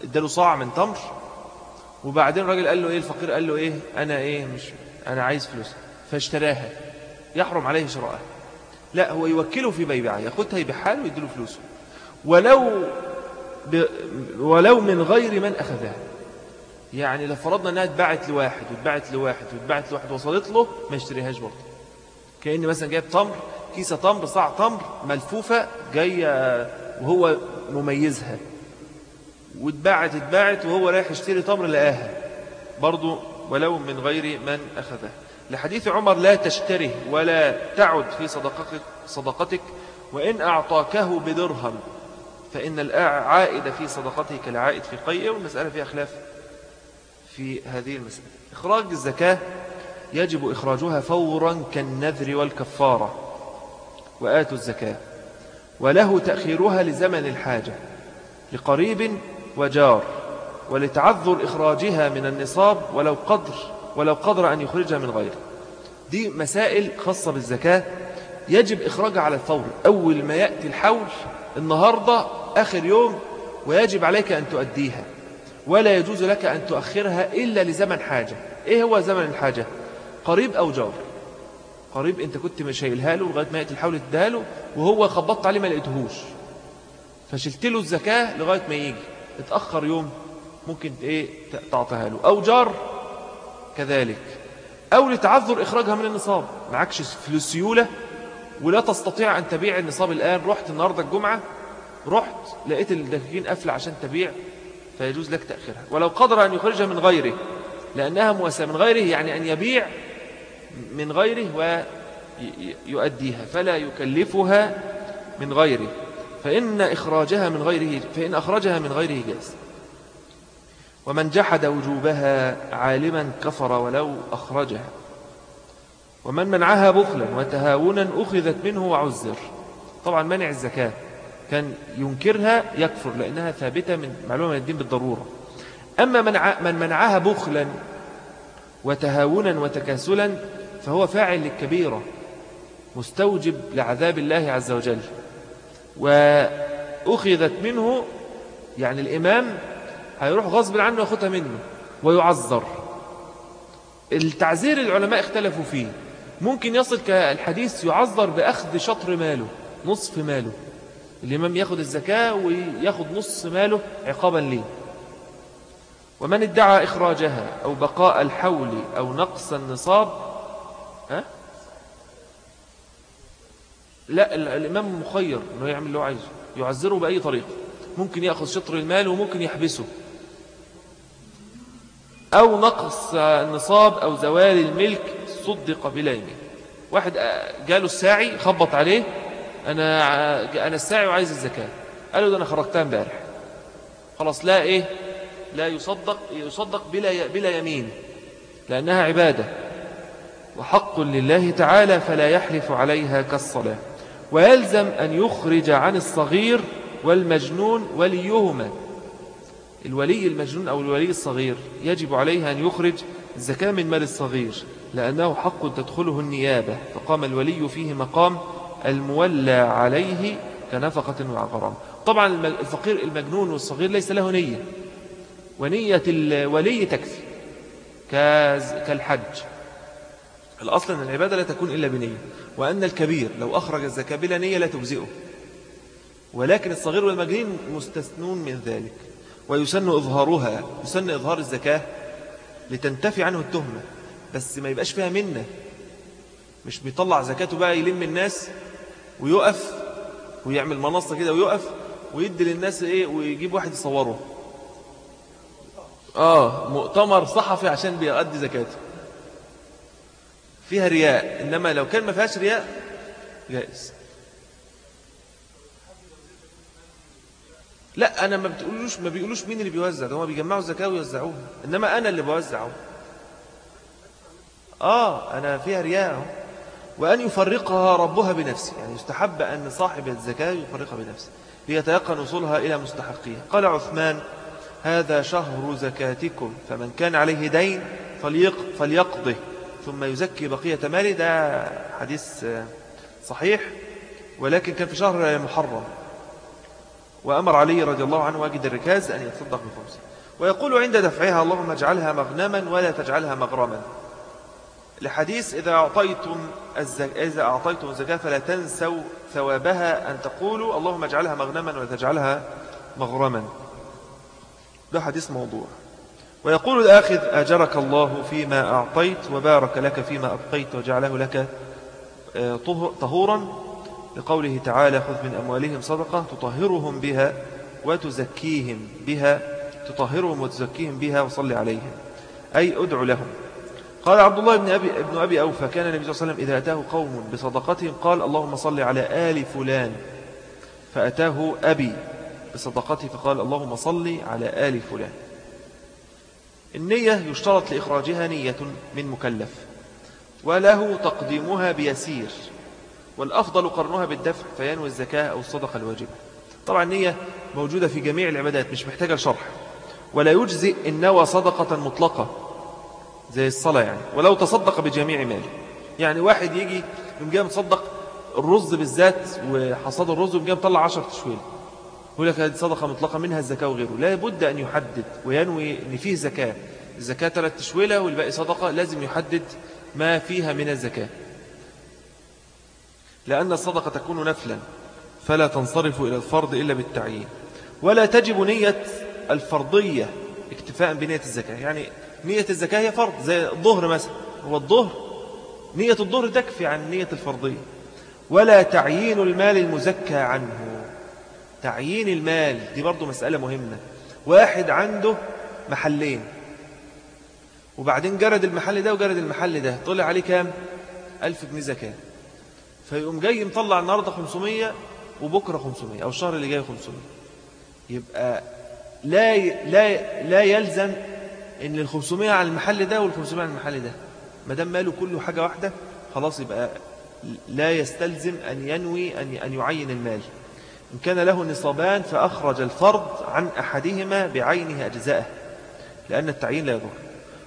اداله صاع من تمر. وبعدين الراجل قال له إيه؟ الفقير قال له إيه؟ أنا إيه؟ مش أنا عايز فلوس. فاشتراها. يحرم عليه شراءها لا هو يوكله في بيبيعها ياخدها يبيعها له فلوسه. ولو ب... ولو من غير من أخذها. يعني لو فرضنا أنها اتباعت لواحد واتباعت لواحد واتباعت لواحد وصلت له ما يشتريهاش برضه. كأن مثلا جايب تمر كيسة تمر صاع تمر ملفوفة جاية وهو مميزها. واتباعت اتباعت وهو رايح يشتري تمر لقاها. برضه ولو من غير من أخذها لحديث عمر لا تشتره ولا تعد في صدقتك, صدقتك وإن أعطاكه بدرهم فإن العائد في صدقته كالعائد في قيئة والمسألة فيها خلاف في هذه المسألة. إخراج الزكاة يجب إخراجها فورا كالنذر والكفارة وآتوا الزكاة وله تأخيرها لزمن الحاجة لقريب وجار ولتعذر إخراجها من النصاب ولو قدر ولو قدر أن يخرجها من غيره. دي مسائل خاصة بالزكاة. يجب إخراجها على الفور. أول ما يأتي الحول النهاردة آخر يوم ويجب عليك أن تؤديها. ولا يجوز لك أن تؤخرها إلا لزمن حاجة. إيه هو زمن الحاجة؟ قريب أو جار؟ قريب أنت كنت مشايلها له لغاية ما يأتي الحول اداله وهو خبطت عليه ما لقيتهوش. فشلت له الزكاة لغاية ما يجي. اتأخر يوم ممكن إيه تعطيها له. أو جار كذلك. أو لتعذر إخراجها من النصاب. معكش فلوس سيولة ولا تستطيع أن تبيع النصاب الآن. رحت النهاردة الجمعة رحت لقيت الدكاكين قافلة عشان تبيع فيجوز لك تأخيرها. ولو قدر أن يخرجها من غيره لأنها مواساة. من غيره يعني أن يبيع من غيره ويؤديها فلا يكلفها من غيره. فإن إخراجها من غيره فإن أخرجها من غيره جاز ومن جحد وجوبها عالما كفر ولو أخرجها. ومن منعها بخلا وتهاونا أخذت منه وعزر. طبعا منع الزكاة. كان ينكرها يكفر لأنها ثابتة من معلومة من الدين بالضرورة. أما من منعها بخلا وتهاونا وتكاسلا فهو فاعل للكبيرة مستوجب لعذاب الله عز وجل. وأخذت منه يعني الإمام هيروح غصب عنه يأخذها منه ويعذر. التعزير العلماء اختلفوا فيه. ممكن يصل كالحديث يعذر بأخذ شطر ماله نصف ماله. الإمام ياخد الزكاة وياخد نص ماله عقابا ليه. ومن ادعى إخراجها أو بقاء الحول أو نقص النصاب ها؟ لا الإمام مخير أنه يعمل اللي هو عايزه يعذره بأي طريقة. ممكن يأخذ شطر المال وممكن يحبسه. أو نقص النصاب أو زوال الملك صدق بلا يمين واحد جاله الساعي خبط عليه أنا, أنا الساعي وعايز الزكاة. قال له ده أنا خرجتها امبارح. خلاص لا إيه لا يصدق يصدق بلا, بلا يمين لأنها عبادة. وحق لله تعالى فلا يحلف عليها كالصلاة. ويلزم أن يخرج عن الصغير والمجنون وليهما. الولي المجنون أو الولي الصغير يجب عليه أن يخرج الزكاة من مال الصغير لأنه حق تدخله النيابة فقام الولي فيه مقام المولى عليه كنفقة وعقرام طبعا الفقير المجنون والصغير ليس له نية ونية الولي تكفي كالحج. الأصل أن العبادة لا تكون إلا بنية وأن الكبير لو أخرج الزكاة بلا نية لا تجزئه. ولكن الصغير والمجنين مستثنون من ذلك ويسن إظهارها يسن إظهار الزكاة لتنتفي عنه التهمة بس ما يبقاش فيها منة. مش بيطلع زكاته بقى يلم الناس ويقف ويعمل منصة كده ويقف ويدي للناس إيه ويجيب واحد يصوره. آه مؤتمر صحفي عشان بيؤدي زكاته. فيها رياء إنما لو كان ما فيهاش رياء جائز. لا أنا ما بتقولوش ما بيقولوش مين اللي بيوزع ده هم بيجمعوا الزكاة ويوزعوها. إنما أنا اللي بوزعه آه أنا فيها رياء وأن يفرقها ربها بنفسه يعني يستحب أن صاحب الزكاة يفرقها بنفسه ليتيقن وصولها إلى مستحقيها. قال عثمان هذا شهر زكاتكم فمن كان عليه دين فليقضه. ثم يزكي بقية ماله. ده حديث صحيح ولكن كان في شهر محرم. وأمر علي رضي الله عنه واجد الركاز أن يتصدق بخمسة ويقول عند دفعها اللهم اجعلها مغنما ولا تجعلها مغرما. لحديث إذا أعطيتم, الزك... إذا أعطيتم الزكاة فلا تنسوا ثوابها أن تقولوا اللهم اجعلها مغنما ولا تجعلها مغرما. ده حديث موضوع. ويقول الآخذ أجرك الله فيما أعطيت وبارك لك فيما أبقيت وجعله لك آه، طهورا لقوله تعالى خذ من أموالهم صدقة تطهرهم بها وتزكيهم بها تطهرهم وتزكيهم بها وصل عليهم. أي أدعو لهم. قال عبد الله بن أبي, ابن أبي أوفى كان النبي صلى الله عليه وسلم إذا أتاه قوم بصدقتهم قال اللهم صل على آل فلان. فأتاه أبي بصدقته فقال اللهم صل على آل فلان. النية يشترط لإخراجها نية من مكلف وله تقديمها بيسير والأفضل قرنها بالدفع فينوي الزكاة أو الصدقة الواجبة. طبعا النية موجودة في جميع العبادات مش محتاجة الشرح ولا يجزئ إن نوى صدقة مطلقة زي الصلاة يعني ولو تصدق بجميع ماله. يعني واحد يجي يوم جاي متصدق الرز بالذات وحصاد الرز يوم جاي مطلع 10 تشويل. يقول لك هذه صدقة مطلقة منها الزكاة وغيره. لا بد أن يحدد وينوي أن فيه زكاة. الزكاة ثلاث تشويلة والباقي صدقة لازم يحدد ما فيها من الزكاة. لأن الصدقة تكون نفلا فلا تنصرف إلى الفرض إلا بالتعيين. ولا تجب نية الفرضية اكتفاء بنية الزكاة. يعني نية الزكاة هي فرض زي الظهر مثلا. هو الظهر نية الظهر تكفي عن نية الفرضية. ولا تعيين المال المزكى عنه. تعيين المال دي برضو مسألة مهمة. واحد عنده محلين وبعدين جرد المحل ده وجرد المحل ده طلع عليه كام؟ ألف جنيه زكاة. فيقوم جاي مطلع النهاردة 500 وبكرة 500 أو الشهر اللي جاي 500 يبقى لا لا لا يلزم إن ال 500 على المحل ده وال 500 على المحل ده. ما دام ماله كله حاجة واحدة خلاص يبقى لا يستلزم أن ينوي أن أن يعين المال. إن كان له نصابان فأخرج الفرض عن أحدهما بعينه أجزاءه لأن التعيين لا يضر.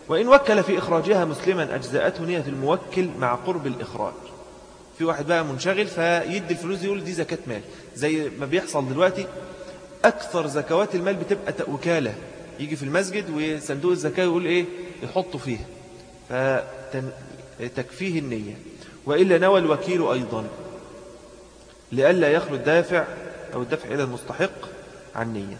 وإن وكل في إخراجها مسلما أجزاءته نية الموكل مع قرب الإخراج. في واحد بقى منشغل فيدي الفلوس يقول دي زكاة مال. زي ما بيحصل دلوقتي أكثر زكوات المال بتبقى وكالة يجي في المسجد وصندوق الزكاة يقول إيه؟ يحطوا فيه فتكفيه النية. وإلا نوى الوكيل أيضا. لئلا يخلو الدافع أو الدفع إلى المستحق عن نية.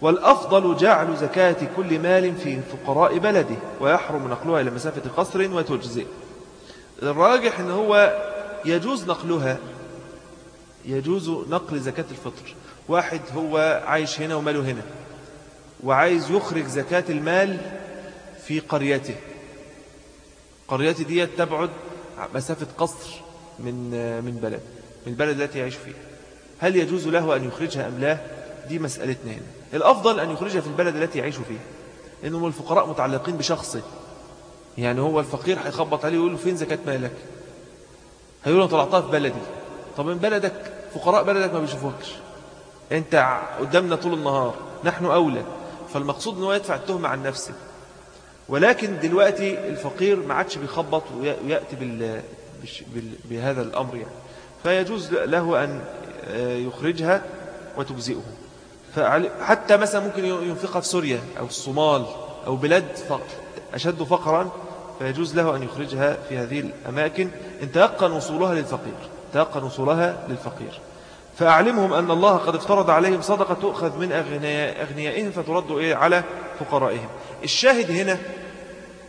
والأفضل جعل زكاة كل مال في فقراء بلده ويحرم نقلها إلى مسافة قصر وتجزئ. الراجح أنه هو يجوز نقلها يجوز نقل زكاة الفطر. واحد هو عايش هنا وماله هنا وعايز يخرج زكاة المال في قريته. قريته دي تبعد مسافة قصر من من بلد من البلد التي يعيش فيها. هل يجوز له أن يخرجها أم لا؟ دي مسألتنا هنا الأفضل أن يخرجها في البلد التي يعيش فيها إنهم الفقراء متعلقين بشخصه يعني هو الفقير هيخبط عليه ويقول له فين زكاة مالك؟ هيقول له طلعتها في بلدي. طب من بلدك؟ فقراء بلدك ما بيشوفوكش. أنت قدامنا طول النهار نحن أولى. فالمقصود أنه يدفع التهمة عن نفسه. ولكن دلوقتي الفقير ما عادش بيخبط ويأتي. بهذا الأمر يعني. فيجوز له أن يخرجها وتجزئه. حتى مثلا ممكن ينفقها في سوريا أو الصومال أو بلاد أشد فقرا فيجوز له أن يخرجها في هذه الأماكن. إن تيقن وصولها للفقير تيقن وصولها للفقير. فأعلمهم أن الله قد افترض عليهم صدقة تؤخذ من أغنيائهم فترد على فقرائهم. الشاهد هنا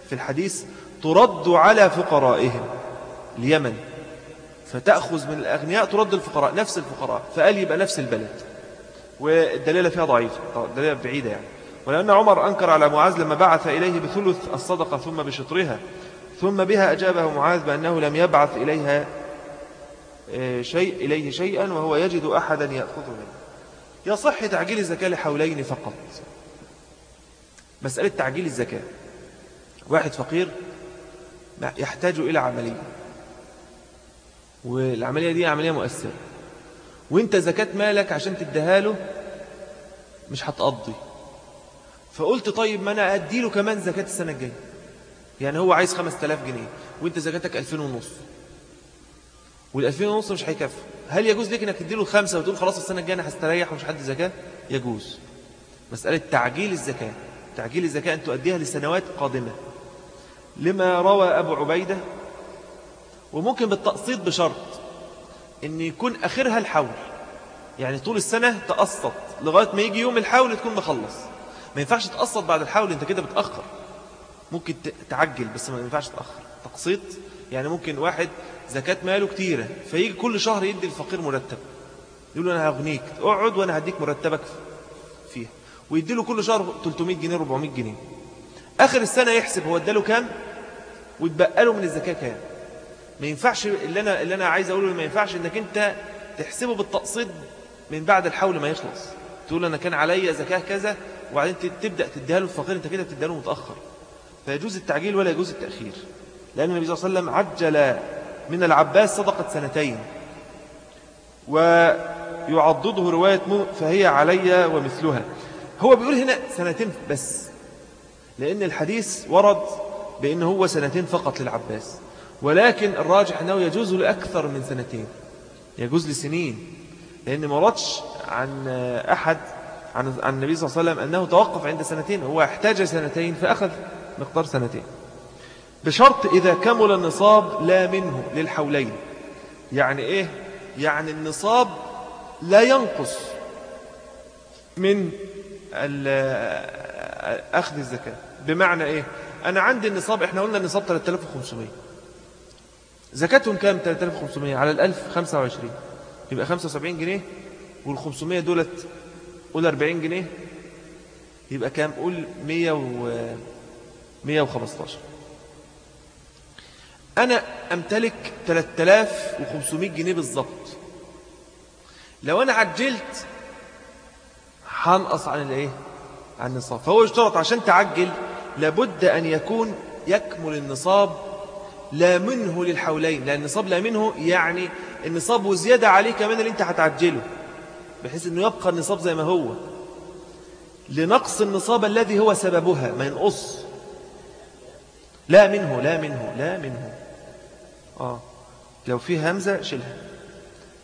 في الحديث ترد على فقرائهم. اليمن. فتأخذ من الأغنياء ترد الفقراء نفس الفقراء فقال يبقى نفس البلد. والدليلة فيها ضعيفة الدليلة بعيدة يعني. ولأن عمر أنكر على معاذ لما بعث إليه بثلث الصدقة ثم بشطرها ثم بها أجابه معاذ بأنه لم يبعث إليها آه، شيء إليه شيئا وهو يجد أحدا يأخذ منه. يصح تعجيل الزكاة لحولين فقط. مسألة تعجيل الزكاة. واحد فقير يحتاج إلى عملية. والعملية دي عملية مؤثرة. وانت زكاة مالك عشان تديها له مش هتقضي. فقلت طيب ما أنا ادي له كمان زكاة السنة الجاية. يعني هو عايز 5000 جنيه وانت زكاتك 2000 ونص. وال 2000 ونص مش هيكفي. هل يجوز لك انك تدي له خمسة وتقول خلاص السنة الجاية أنا هستريح ومش حد زكاة؟ يجوز. مسألة تعجيل الزكاة. تعجيل الزكاة أن تؤديها لسنوات قادمة. لما روى أبو عبيدة وممكن بالتقسيط بشرط أن يكون آخرها الحول. يعني طول السنة تقسط لغاية ما يجي يوم الحول تكون مخلص. ما ينفعش تقسط بعد الحول أنت كده بتأخر. ممكن تعجل بس ما ينفعش تأخر. تقسيط يعني ممكن واحد زكاة ماله كتيرة فيجي كل شهر يدي الفقير مرتب. يقول له أنا هغنيك. اقعد وأنا هديك مرتبك فيها. ويدي له كل شهر 300 جنيه 400 جنيه. آخر السنة يحسب هو اداله كام؟ وتبقى له من الزكاة كام؟ ما ينفعش اللي أنا, اللي أنا عايز أقوله ما ينفعش أنك أنت تحسبه بالتقسيط من بعد الحول ما يخلص. تقول أنا كان عليا زكاة كذا وبعدين تبدأ تديها له الفقير أنت كده بتديها له متأخر. فيجوز التعجيل ولا يجوز التأخير؟ لأن النبي صلى الله عليه وسلم عجل من العباس صدقة سنتين. ويعضده رواية فهي علي ومثلها. هو بيقول هنا سنتين بس لأن الحديث ورد بأنه هو سنتين فقط للعباس. ولكن الراجح أنه يجوز لأكثر من سنتين. يجوز لسنين. لأن ما وردش عن أحد عن النبي صلى الله عليه وسلم أنه توقف عند سنتين. هو احتاج سنتين فأخذ مقدار سنتين. بشرط إذا كمل النصاب لا منه للحولين. يعني إيه؟ يعني النصاب لا ينقص من أخذ الزكاة. بمعنى إيه؟ أنا عندي النصاب إحنا قلنا النصاب 3500 زكاتهم كام؟ 3500 على الألف 25 يبقى 75 جنيه. وال500 دولت قول 40 جنيه. يبقى كام؟ قول 100 و 115 أنا أمتلك 3500 جنيه بالضبط لو أنا عجلت هنقص عن الإيه؟ عن النصاب. فهو يشترط عشان تعجل لابد أن يكون يكمل النصاب لا منه للحولين لأن النصاب لا منه يعني النصاب وزيادة عليه كمان اللي انت هتعجله بحيث أنه يبقى النصاب زي ما هو. لنقص النصاب الذي هو سببها ما ينقص. لا منه لا منه لا منه. آه. لو في همزة شلها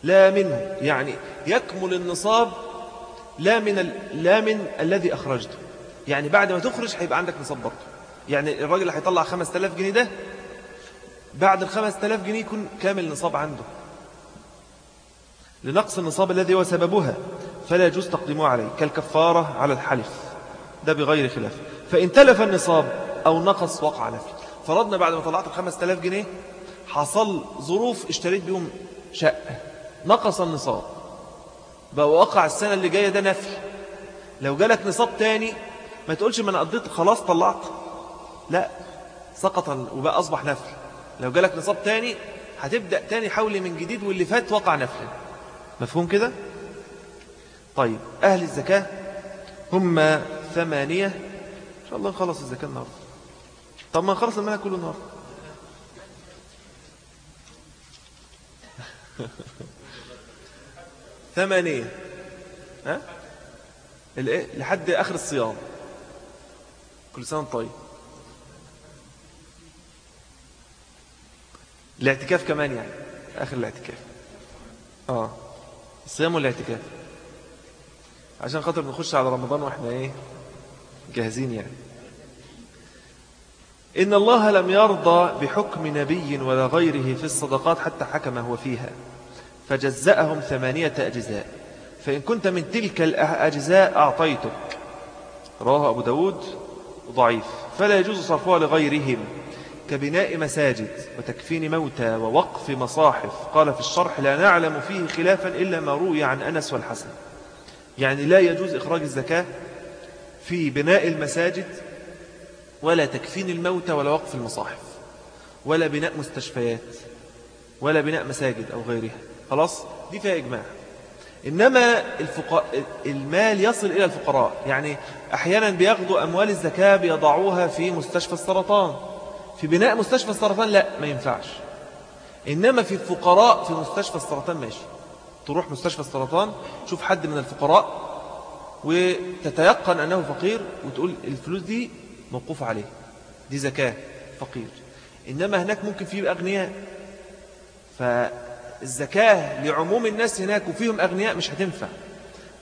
لا منه يعني يكمل النصاب لا من, ال... لا من الذي أخرجته. يعني بعد ما تخرج هيبقى عندك نصاب برضه. يعني الراجل هيطلع 5000 جنيه ده بعد ال 5000 جنيه يكون كامل نصاب عنده. لنقص النصاب الذي هو سببها فلا يجوز تقديمه عليه كالكفارة على الحلف. ده بغير خلاف. فإن تلف النصاب أو نقص وقع نفل فرضنا بعد ما طلعت الخمس تلاف جنيه حصل ظروف اشتريت بهم شقة نقص النصاب. بقى وقع السنة اللي جاية ده نفل لو جالك نصاب تاني ما تقولش ما أنا قضيت خلاص طلعت. لا سقط وبقى أصبح نفل لو جالك نصاب تاني هتبدأ تاني حولي من جديد واللي فات وقع نفل مفهوم كده؟ طيب أهل الزكاة هم ثمانية. إن شاء الله نخلص الزكاة النهاردة. طب ما نخلص المنهج كله النهاردة. ثمانية. ها؟ لحد آخر الصيام. كل سنة طيب. الاعتكاف كمان يعني آخر الاعتكاف. آه. الصيام والاعتكاف عشان خاطر نخش على رمضان وإحنا إيه جاهزين يعني. إن الله لم يرضى بحكم نبي ولا غيره في الصدقات حتى حكم هو فيها فجزأهم ثمانية أجزاء. فإن كنت من تلك الأجزاء أعطيتك. رواه أبو داود ضعيف. فلا يجوز صرفها لغيرهم. كبناء مساجد وتكفين موتى ووقف مصاحف. قال في الشرح لا نعلم فيه خلافا إلا ما روي عن أنس والحسن. يعني لا يجوز إخراج الزكاة في بناء المساجد ولا تكفين الموتى ولا وقف المصاحف ولا بناء مستشفيات ولا بناء مساجد أو غيرها. خلاص؟ دي فيها إجماع. إنما الفقراء المال يصل إلى الفقراء. يعني أحيانا بياخدوا أموال الزكاة بيضعوها في مستشفى السرطان. في بناء مستشفى السرطان لا ما ينفعش. إنما في الفقراء في مستشفى السرطان ماشي. تروح مستشفى السرطان تشوف حد من الفقراء وتتيقن أنه فقير وتقول الفلوس دي موقوف عليه. دي زكاة فقير. إنما هناك ممكن فيه أغنياء. فالزكاة لعموم الناس هناك وفيهم أغنياء مش هتنفع.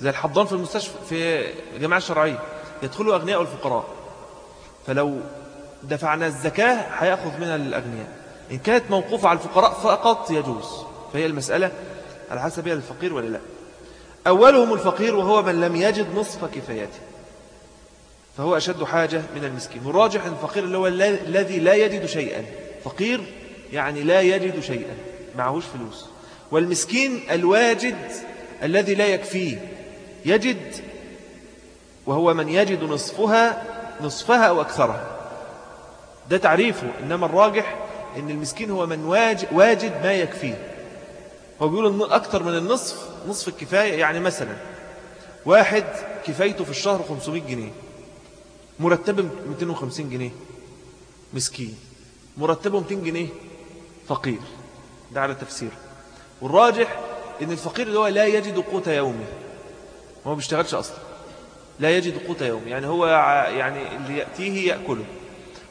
زي الحضان في المستشفى في الجماعة الشرعية يدخلوا أغنياء والفقراء فلو دفعنا الزكاة هيأخذ منها الأغنياء. إن كانت موقوفة على الفقراء فقط يجوز. فهي المسألة على حسب الفقير ولا لا. أولهم الفقير وهو من لم يجد نصف كفايته. فهو أشد حاجة من المسكين. والراجح الفقير اللي هو الذي لا يجد شيئا. فقير يعني لا يجد شيئا. معهوش فلوس. والمسكين الواجد الذي لا يكفيه يجد وهو من يجد نصفها نصفها أو أكثرها. ده تعريفه. إنما الراجح إن المسكين هو من واجد ما يكفيه. هو بيقول إن أكثر من النصف نصف الكفاية يعني مثلا واحد كفايته في الشهر 500 جنيه. مرتبه 250 جنيه. مسكين. مرتبه 200 جنيه فقير. ده على تفسير. والراجح إن الفقير اللي هو لا يجد قوت يومه. هو ما بيشتغلش أصلا. لا يجد قوت يومه. يعني هو يعني اللي يأتيه يأكله.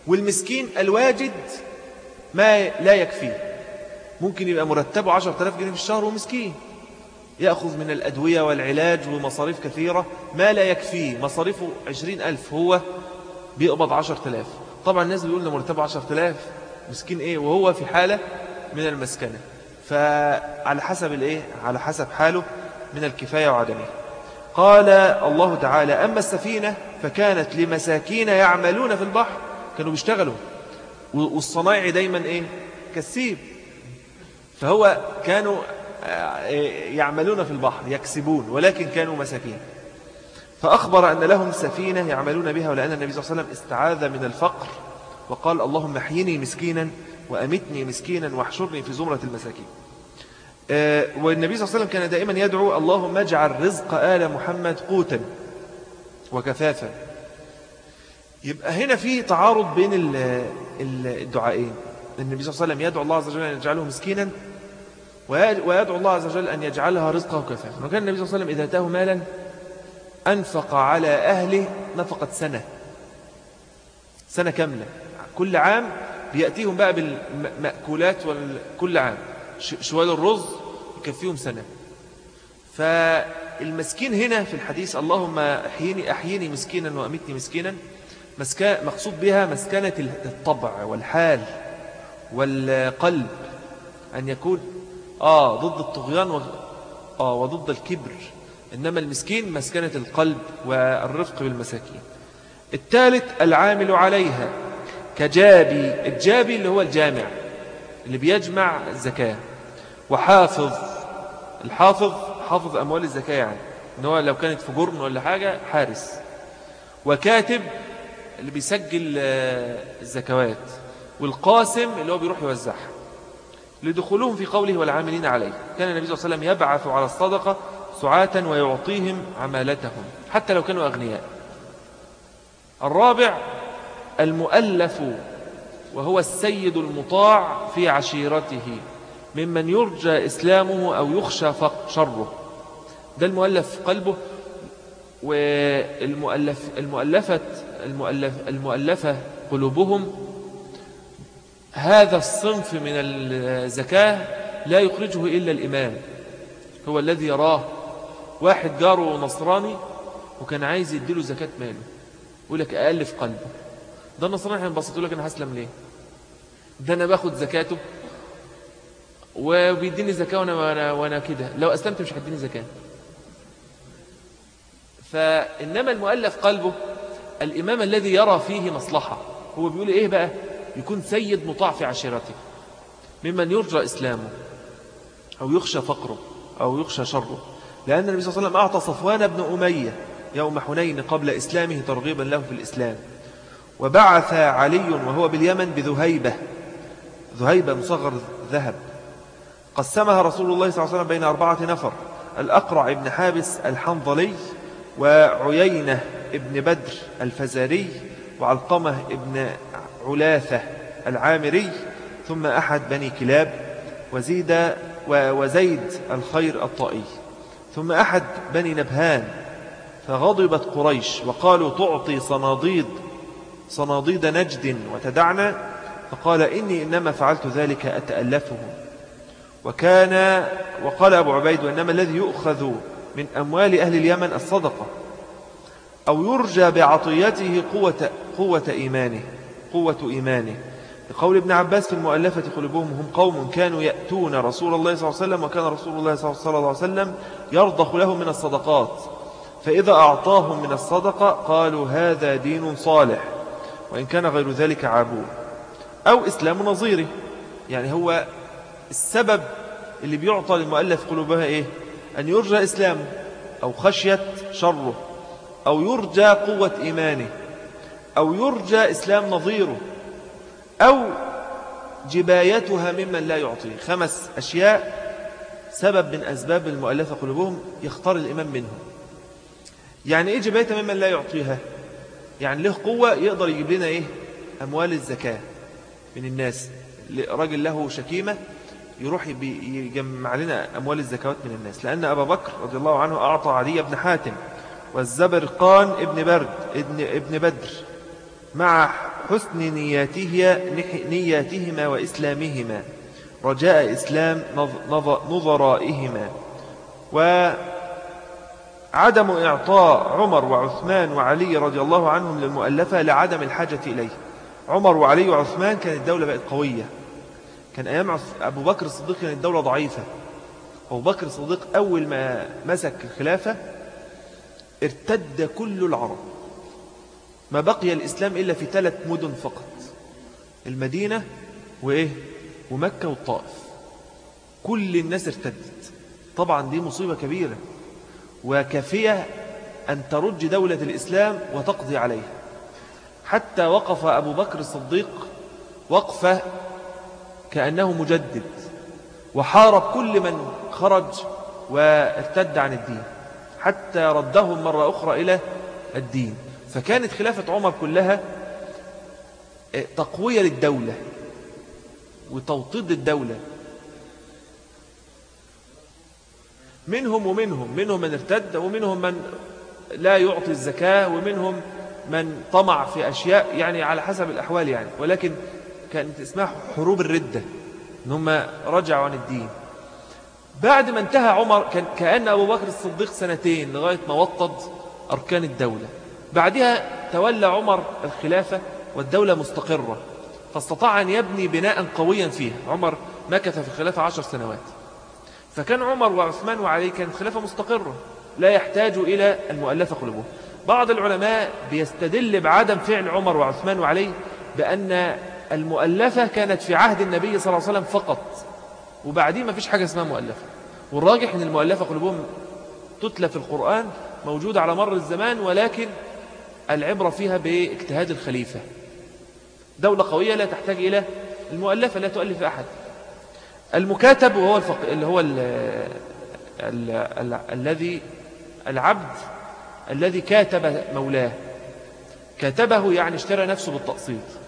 والمسكين الواجد ما لا يكفيه ممكن يبقى مرتبه 10000 جنيه في الشهر ومسكين. يأخذ من الأدوية والعلاج ومصاريف كثيرة ما لا يكفيه مصاريفه 20000 هو بيقبض 10000 طبعا الناس بيقول مرتبه 10000 مسكين إيه؟ وهو في حالة من المسكنة. فعلى حسب الإيه؟ على حسب حاله من الكفاية وعدمه. قال الله تعالى أما السفينة فكانت لمساكين يعملون في البحر كانوا بيشتغلوا. والصنايعي دايما إيه؟ كسيب. فهو كانوا آه، يعملون في البحر يكسبون ولكن كانوا مساكين. فأخبر أن لهم سفينة يعملون بها ولأن النبي صلى الله عليه وسلم استعاذ من الفقر وقال اللهم احيني مسكينا وأمتني مسكينا واحشرني في زمرة المساكين. آه، والنبي صلى الله عليه وسلم كان دائما يدعو اللهم اجعل رزق آل محمد قوتا وكفافا. يبقى هنا في تعارض بين الدعائين. النبي صلى الله عليه وسلم يدعو الله عز وجل أن يجعله مسكينا ويدعو الله عز وجل أن يجعلها رزقه كفافا وكان النبي صلى الله عليه وسلم إذا أتاه مالا أنفق على أهله نفقة سنة. سنة كاملة. كل عام بيأتيهم بقى بالمأكولات كل عام. شوال الرز يكفيهم سنة. فالمسكين هنا في الحديث اللهم أحييني, أحييني مسكينا وأمتني مسكينا مقصود بها مسكنة الطبع والحال والقلب. أن يكون آه ضد الطغيان و... آه وضد الكبر. إنما المسكين مسكنة القلب والرفق بالمساكين. الثالث العامل عليها. كجابي الجابي اللي هو الجامع اللي بيجمع الزكاة. وحافظ الحافظ حافظ أموال الزكاة يعني. إن هو لو كانت في جرن ولا حاجة حارس. وكاتب اللي بيسجل آه، الزكوات والقاسم اللي هو بيروح يوزعها لدخولهم في قوله والعاملين عليه. كان النبي صلى الله عليه وسلم يبعث على الصدقة سعاة ويعطيهم عمالتهم حتى لو كانوا أغنياء. الرابع المؤلف وهو السيد المطاع في عشيرته ممن يرجى إسلامه أو يخشى شره. ده المؤلف قلبه. والمؤلف المؤلفة المؤلف المؤلفة قلوبهم هذا الصنف من الزكاة لا يخرجه إلا الإمام هو الذي يراه واحد جاره نصراني وكان عايز يديله زكاة ماله يقول لك ألف قلبه ده النصراني هينبسط يقول لك أنا هسلم ليه؟ ده أنا باخد زكاته وبيديني زكاة وأنا, وأنا, وأنا كده. لو أسلمت مش هديني زكاة. فإنما المؤلف قلبه الإمام الذي يرى فيه مصلحة. هو بيقول إيه بقى؟ يكون سيد مطاع في عشيرته ممن يرجى إسلامه أو يخشى فقره أو يخشى شره. لأن النبي صلى الله عليه وسلم أعطى صفوان بن أمية يوم حنين قبل إسلامه ترغيبا له في الإسلام. وبعث علي وهو باليمن بذهيبة ذهيبة مصغر ذهب. قسمها رسول الله صلى الله عليه وسلم بين أربعة نفر الأقرع ابن حابس الحنظلي وعيينة ابن بدر الفزاري وعلقمة ابن علاثة العامري ثم أحد بني كلاب وزيد وزيد الخير الطائي. ثم أحد بني نبهان فغضبت قريش وقالوا تعطي صناديد صناديد نجد وتدعنا؟ فقال إني إنما فعلت ذلك أتألفه. وكان وقال أبو عبيد وإنما الذي يؤخذ من أموال أهل اليمن الصدقة أو يرجى بعطيته قوة, قوة إيمانه قوة إيمانه. لقول ابن عباس في المؤلفة قلوبهم هم قوم كانوا يأتون رسول الله صلى الله عليه وسلم وكان رسول الله صلى الله عليه وسلم يرضخ لهم من الصدقات. فإذا أعطاهم من الصدقة قالوا هذا دين صالح وإن كان غير ذلك عابور أو إسلام نظيره يعني هو السبب اللي بيعطى للمؤلف قلوبها إيه؟ أن يرجى إسلامه أو خشية شره أو يرجى قوة إيمانه أو يرجى إسلام نظيره أو جبايتها ممن لا يعطيه. خمس أشياء سبب من أسباب المؤلفة قلوبهم يختار الإمام منهم. يعني إيه جبايتها ممن لا يعطيها؟ يعني له قوة يقدر يجيب لنا إيه؟ أموال الزكاة من الناس. راجل له شكيمة يروح يجمع لنا أموال الزكوات من الناس. لأن أبا بكر رضي الله عنه أعطى علي بن حاتم والزبرقان ابن برد ابن, ابن بدر مع حسن نياته نياتهما وإسلامهما رجاء إسلام نظرائهما وعدم إعطاء عمر وعثمان وعلي رضي الله عنهم للمؤلفة لعدم الحاجة إليه. عمر وعلي وعثمان كانت الدولة بقت قوية. كان أيام أبو بكر الصديق كانت الدولة ضعيفة. أبو بكر الصديق أول ما مسك الخلافة ارتد كل العرب. ما بقي الإسلام إلا في ثلاث مدن فقط. المدينة وإيه؟ ومكة والطائف. كل الناس ارتدت. طبعا دي مصيبة كبيرة. وكافية أن ترج دولة الإسلام وتقضي عليها. حتى وقف أبو بكر الصديق وقفة كأنه مجدد وحارب كل من خرج وارتد عن الدين حتى ردهم مرة أخرى إلى الدين. فكانت خلافة عمر كلها آه، تقوية للدولة وتوطيد الدولة منهم ومنهم منهم من ارتد ومنهم من لا يعطي الزكاة ومنهم من طمع في أشياء يعني على حسب الأحوال يعني. ولكن كانت اسمها حروب الردة إن هم رجعوا عن الدين. بعد ما انتهى عمر كان كأن أبو بكر الصديق سنتين لغاية ما وطد أركان الدولة. بعدها تولى عمر الخلافة والدولة مستقرة فاستطاع أن يبني بناء قويا فيها. عمر مكث في الخلافة عشر سنوات. فكان عمر وعثمان وعلي كانت خلافة مستقرة لا يحتاج إلى المؤلفة قلوبهم بعض العلماء بيستدل بعدم فعل عمر وعثمان وعلي بأن المؤلفة كانت في عهد النبي صلى الله عليه وسلم فقط. وبعدين ما فيش حاجة اسمها مؤلفة. والراجح أن المؤلفة قلوبهم تتلى في القرآن موجودة على مر الزمان ولكن العبرة فيها باجتهاد الخليفة. دولة قوية لا تحتاج إلى المؤلفة لا تؤلف أحد. المكاتب وهو الفق... اللي هو ال... ال... ال... الذي العبد الذي كاتب مولاه. كاتبه يعني اشترى نفسه بالتقسيط.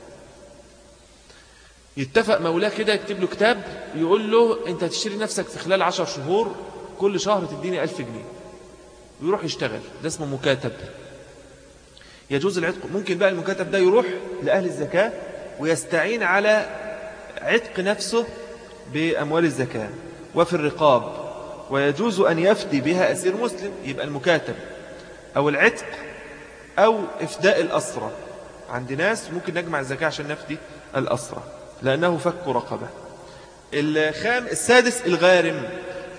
يتفق مولاه كده يكتب له كتاب يقول له انت هتشتري نفسك في خلال عشر شهور كل شهر تديني ألف جنيه. ويروح يشتغل. ده اسمه مكاتب. يجوز العتق. ممكن بقى المكاتب ده يروح لأهل الزكاة ويستعين على عتق نفسه بأموال الزكاة. وفي الرقاب. ويجوز أن يفدي بها أسير مسلم. يبقى المكاتب. أو العتق. أو إفداء الأسرة. عند ناس ممكن نجمع الزكاة عشان نفدي الأسرة. لأنه فك رقبة. الخام السادس الغارم.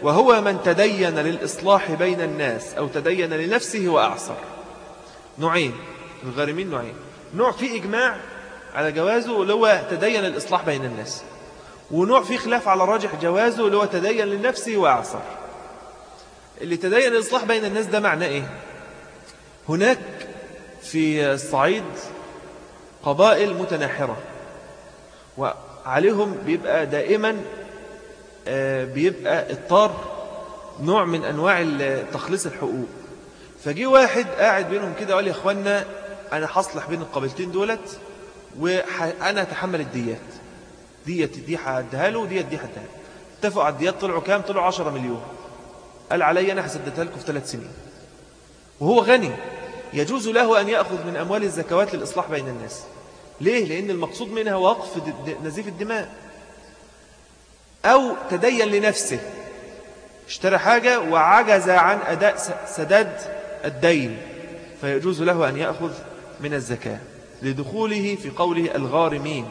وهو من تدين للإصلاح بين الناس أو تدين لنفسه وأعصر. نوعين. الغارمين نوعين. نوع فيه إجماع على جوازه اللي هو تدين للإصلاح بين الناس. ونوع فيه خلاف على راجح جوازه اللي هو تدين لنفسه وأعصر. اللي تدين للإصلاح بين الناس ده معناه إيه؟ هناك في الصعيد قبائل متناحرة. وعليهم بيبقى دائما آه، بيبقى اضطار نوع من أنواع تخليص الحقوق. فجي واحد قاعد بينهم كده وقال يا أخوانا أنا حصلح بين القبيلتين دولت وأنا أتحمل الديات. ديت دي هديها له وديت دي هديها اتفقوا على الديات طلعوا كام؟ طلعوا 10 مليون. قال علي أنا هسددها لكم في ثلاث سنين. وهو غني. يجوز له أن يأخذ من أموال الزكوات للإصلاح بين الناس. ليه؟ لأن المقصود منها وقف نزيف الدماء. أو تدين لنفسه. اشترى حاجة وعجز عن أداء سداد الدين. فيجوز له أن يأخذ من الزكاة لدخوله في قوله الغارمين.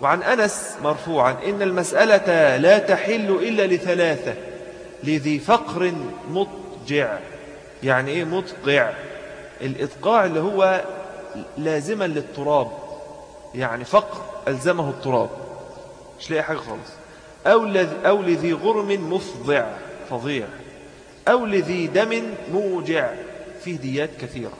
وعن أنس مرفوعا إن المسألة لا تحل إلا لثلاثة. لذي فقر مضجع. يعني إيه مضقع الإضقاع اللي هو لازما للتراب. يعني فقر ألزمه التراب. مش لاقي حاجة خالص. أو, أو لذي غرم مفضع فظيع. أو لذي دم موجع فيه ديات كثيرة.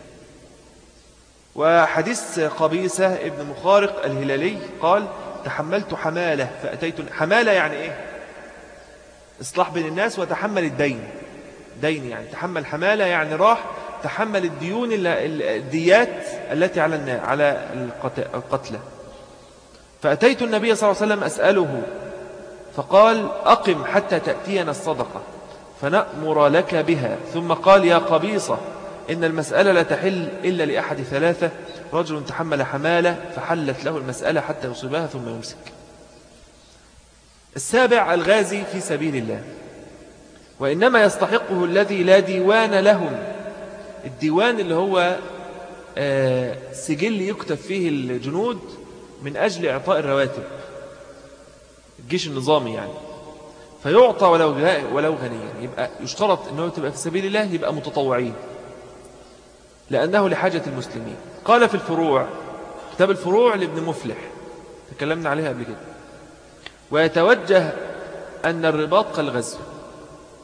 وحديث قبيسة ابن مخارق الهلالي قال تحملت حمالة فأتيت. حمالة يعني إيه؟ إصلاح بين الناس وتحمل الدين. دين يعني تحمل حمالة يعني راح تحمل الديون الديات التي على على القتلى. فأتيت النبي صلى الله عليه وسلم أسأله فقال أقم حتى تأتينا الصدقة فنأمر لك بها. ثم قال يا قبيصة إن المسألة لا تحل إلا لأحد ثلاثة. رجل تحمل حمالة فحلت له المسألة حتى يصيبها ثم يمسك. السابع الغازي في سبيل الله. وإنما يستحقه الذي لا ديوان لهم. الديوان اللي هو آه، سجل يكتب فيه الجنود من أجل إعطاء الرواتب. الجيش النظامي يعني. فيعطى ولو ولو غنيا. يبقى يشترط أنه تبقى في سبيل الله يبقى متطوعين. لأنه لحاجة المسلمين. قال في الفروع كتاب الفروع لابن مفلح. تكلمنا عليها قبل كده. ويتوجه أن الرباط كالغزو.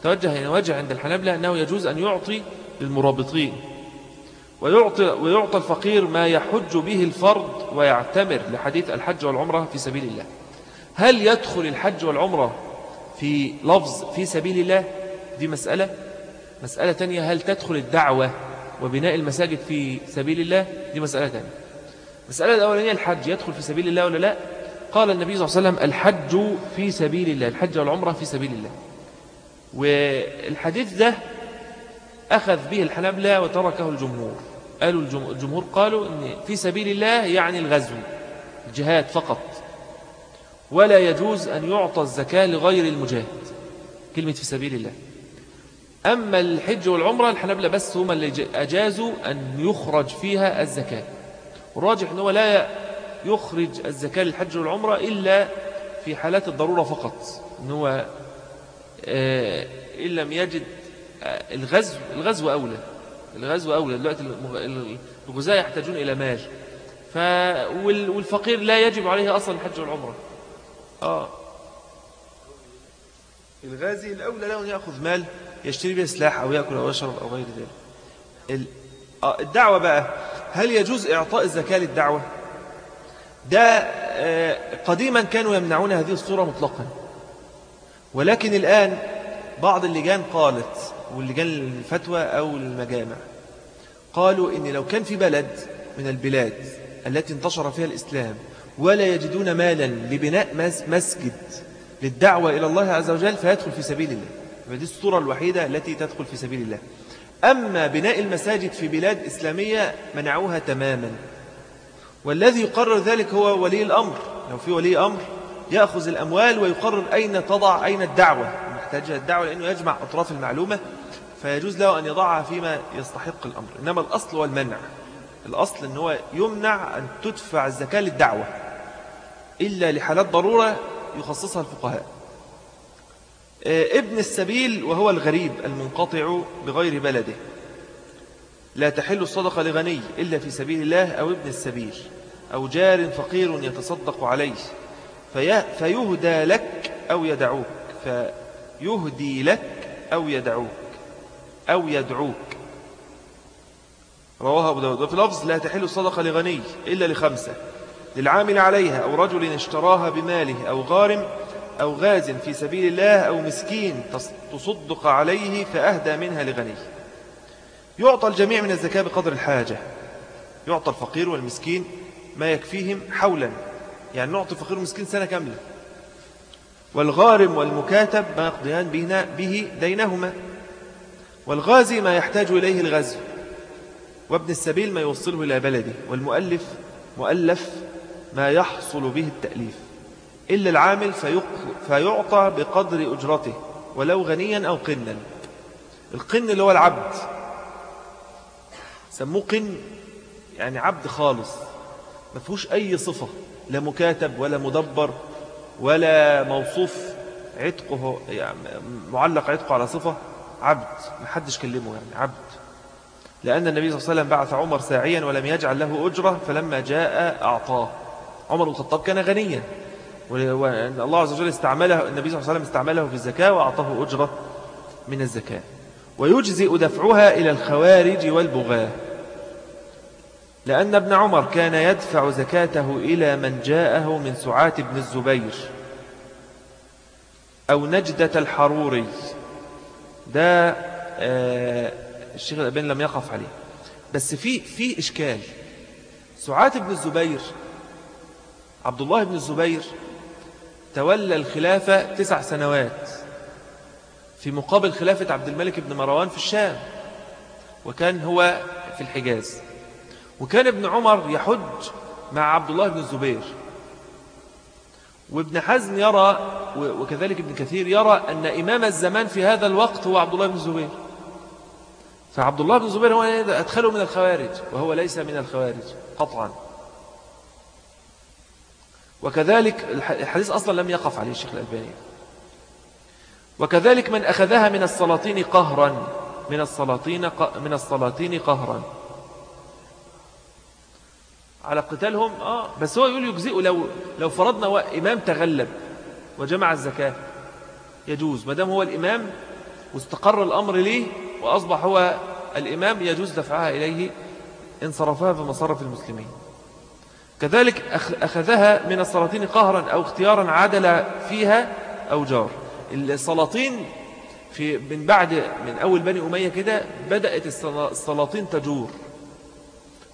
توجه ينوجه عند الحنابلة أنه يجوز أن يعطي للمرابطين. ويعطي, ويعطى الفقير ما يحج به الفرد ويعتمر لحديث الحج والعمرة في سبيل الله. هل يدخل الحج والعمرة في لفظ في سبيل الله؟ دي مسألة. مسألة تانية هل تدخل الدعوة وبناء المساجد في سبيل الله؟ دي مسألة تانية. مسألة الأولانية الحج يدخل في سبيل الله ولا لا؟ قال النبي صلى الله عليه وسلم الحج في سبيل الله الحج والعمرة في سبيل الله. والحديث ده أخذ به الحنابلة وتركه الجمهور. قالوا الجمهور قالوا إن في سبيل الله يعني الغزو الجهاد فقط. ولا يجوز أن يعطى الزكاة لغير المجاهد. كلمة في سبيل الله. أما الحج والعمرة الحنابلة بس هم اللي أجازوا أن يخرج فيها الزكاة. والراجح أنه لا يخرج الزكاة للحج والعمرة إلا في حالات الضرورة فقط. أنه آه، إن لم يجد الغزو الغزو أولى. الغزو أولى. دلوقتي الغزاة يحتاجون إلى مال. ف والفقير لا يجب عليه أصلا الحج والعمرة. آه. الغازي الأولى له أن يأخذ مال يشتري به سلاح أو يأكل أو يشرب أو غير ذلك. آه، الدعوة بقى. هل يجوز إعطاء الزكاة للدعوة؟ ده قديما كانوا يمنعون هذه الصورة مطلقا. ولكن الآن بعض اللجان قالت واللجان الفتوى أو المجامع. قالوا إن لو كان في بلد من البلاد التي انتشر فيها الإسلام ولا يجدون مالا لبناء مسجد للدعوة إلى الله عز وجل فيدخل في سبيل الله. فدي الصورة الوحيدة التي تدخل في سبيل الله. أما بناء المساجد في بلاد إسلامية منعوها تماما. والذي يقرر ذلك هو ولي الأمر. لو في ولي أمر يأخذ الأموال ويقرر أين تضع أين الدعوة. محتاجها الدعوة لأنه يجمع أطراف المعلومة فيجوز له أن يضعها فيما يستحق الأمر. إنما الأصل هو المنع. الأصل أنه يمنع أن تدفع الزكاة للدعوة إلا لحالات ضرورة يخصصها الفقهاء. آه، ابن السبيل وهو الغريب المنقطع بغير بلده. لا تحل الصدقة لغني إلا في سبيل الله أو ابن السبيل أو جار فقير يتصدق عليه في فيهدى لك أو يدعوك. فيهدي لك أو يدعوك أو يدعوك. رواه أبو داود. وفي لفظ لا تحل الصدقة لغني إلا لخمسة للعامل عليها أو رجل اشتراها بماله أو غارم أو غاز في سبيل الله أو مسكين تصدق عليه فأهدى منها لغني. يعطى الجميع من الزكاة بقدر الحاجة. يعطى الفقير والمسكين ما يكفيهم حولا. يعني نعطي فقير مسكين سنة كاملة. والغارم والمكاتب ما يقضيان به دينهما. والغازي ما يحتاج إليه الغزو. وابن السبيل ما يوصله إلى بلده. والمؤلف مؤلف ما يحصل به التأليف. إلا العامل فيعطى بقدر أجرته ولو غنيا أو قنا. القن اللي هو العبد. سموه قن يعني عبد خالص. ما فيهوش أي صفة. لا مكاتب ولا مدبر. ولا موصوف عتقه يعني معلق عتقه على صفة عبد ما حدش كلمه يعني عبد. لأن النبي صلى الله عليه وسلم بعث عمر ساعيا ولم يجعل له أجرة فلما جاء أعطاه. عمر بن الخطاب كان غنيا. وأن الله عز وجل استعمله النبي صلى الله عليه وسلم استعمله في الزكاة وأعطاه أجرة من الزكاة. ويجزئ دفعها إلى الخوارج والبغاة. لأن ابن عمر كان يدفع زكاته إلى من جاءه من سعات بن الزبير أو نجدة الحروري. ده آه، الشيخ الأبين لم يقف عليه. بس في في إشكال. سعات بن الزبير عبد الله بن الزبير تولى الخلافة تسع سنوات في مقابل خلافة عبد الملك بن مروان في الشام وكان هو في الحجاز. وكان ابن عمر يحج مع عبد الله بن الزبير. وابن حزم يرى وكذلك ابن كثير يرى أن إمام الزمان في هذا الوقت هو عبد الله بن الزبير. فعبد الله بن الزبير هو أدخله من الخوارج وهو ليس من الخوارج قطعا. وكذلك الحديث أصلا لم يقف عليه الشيخ الألباني. وكذلك من أخذها من السلاطين قهرا من السلاطين من السلاطين قهرا. على قتالهم آه بس هو يقول يجزئه لو لو فرضنا إمام تغلب وجمع الزكاة. يجوز ما دام هو الإمام واستقر الأمر ليه وأصبح هو الإمام يجوز دفعها إليه إن صرفها في مصرف المسلمين. كذلك أخذها من السلاطين قهرا أو اختيارا عدل فيها أو جار. السلاطين في من بعد من أول بني أمية كده بدأت السلاطين تجور.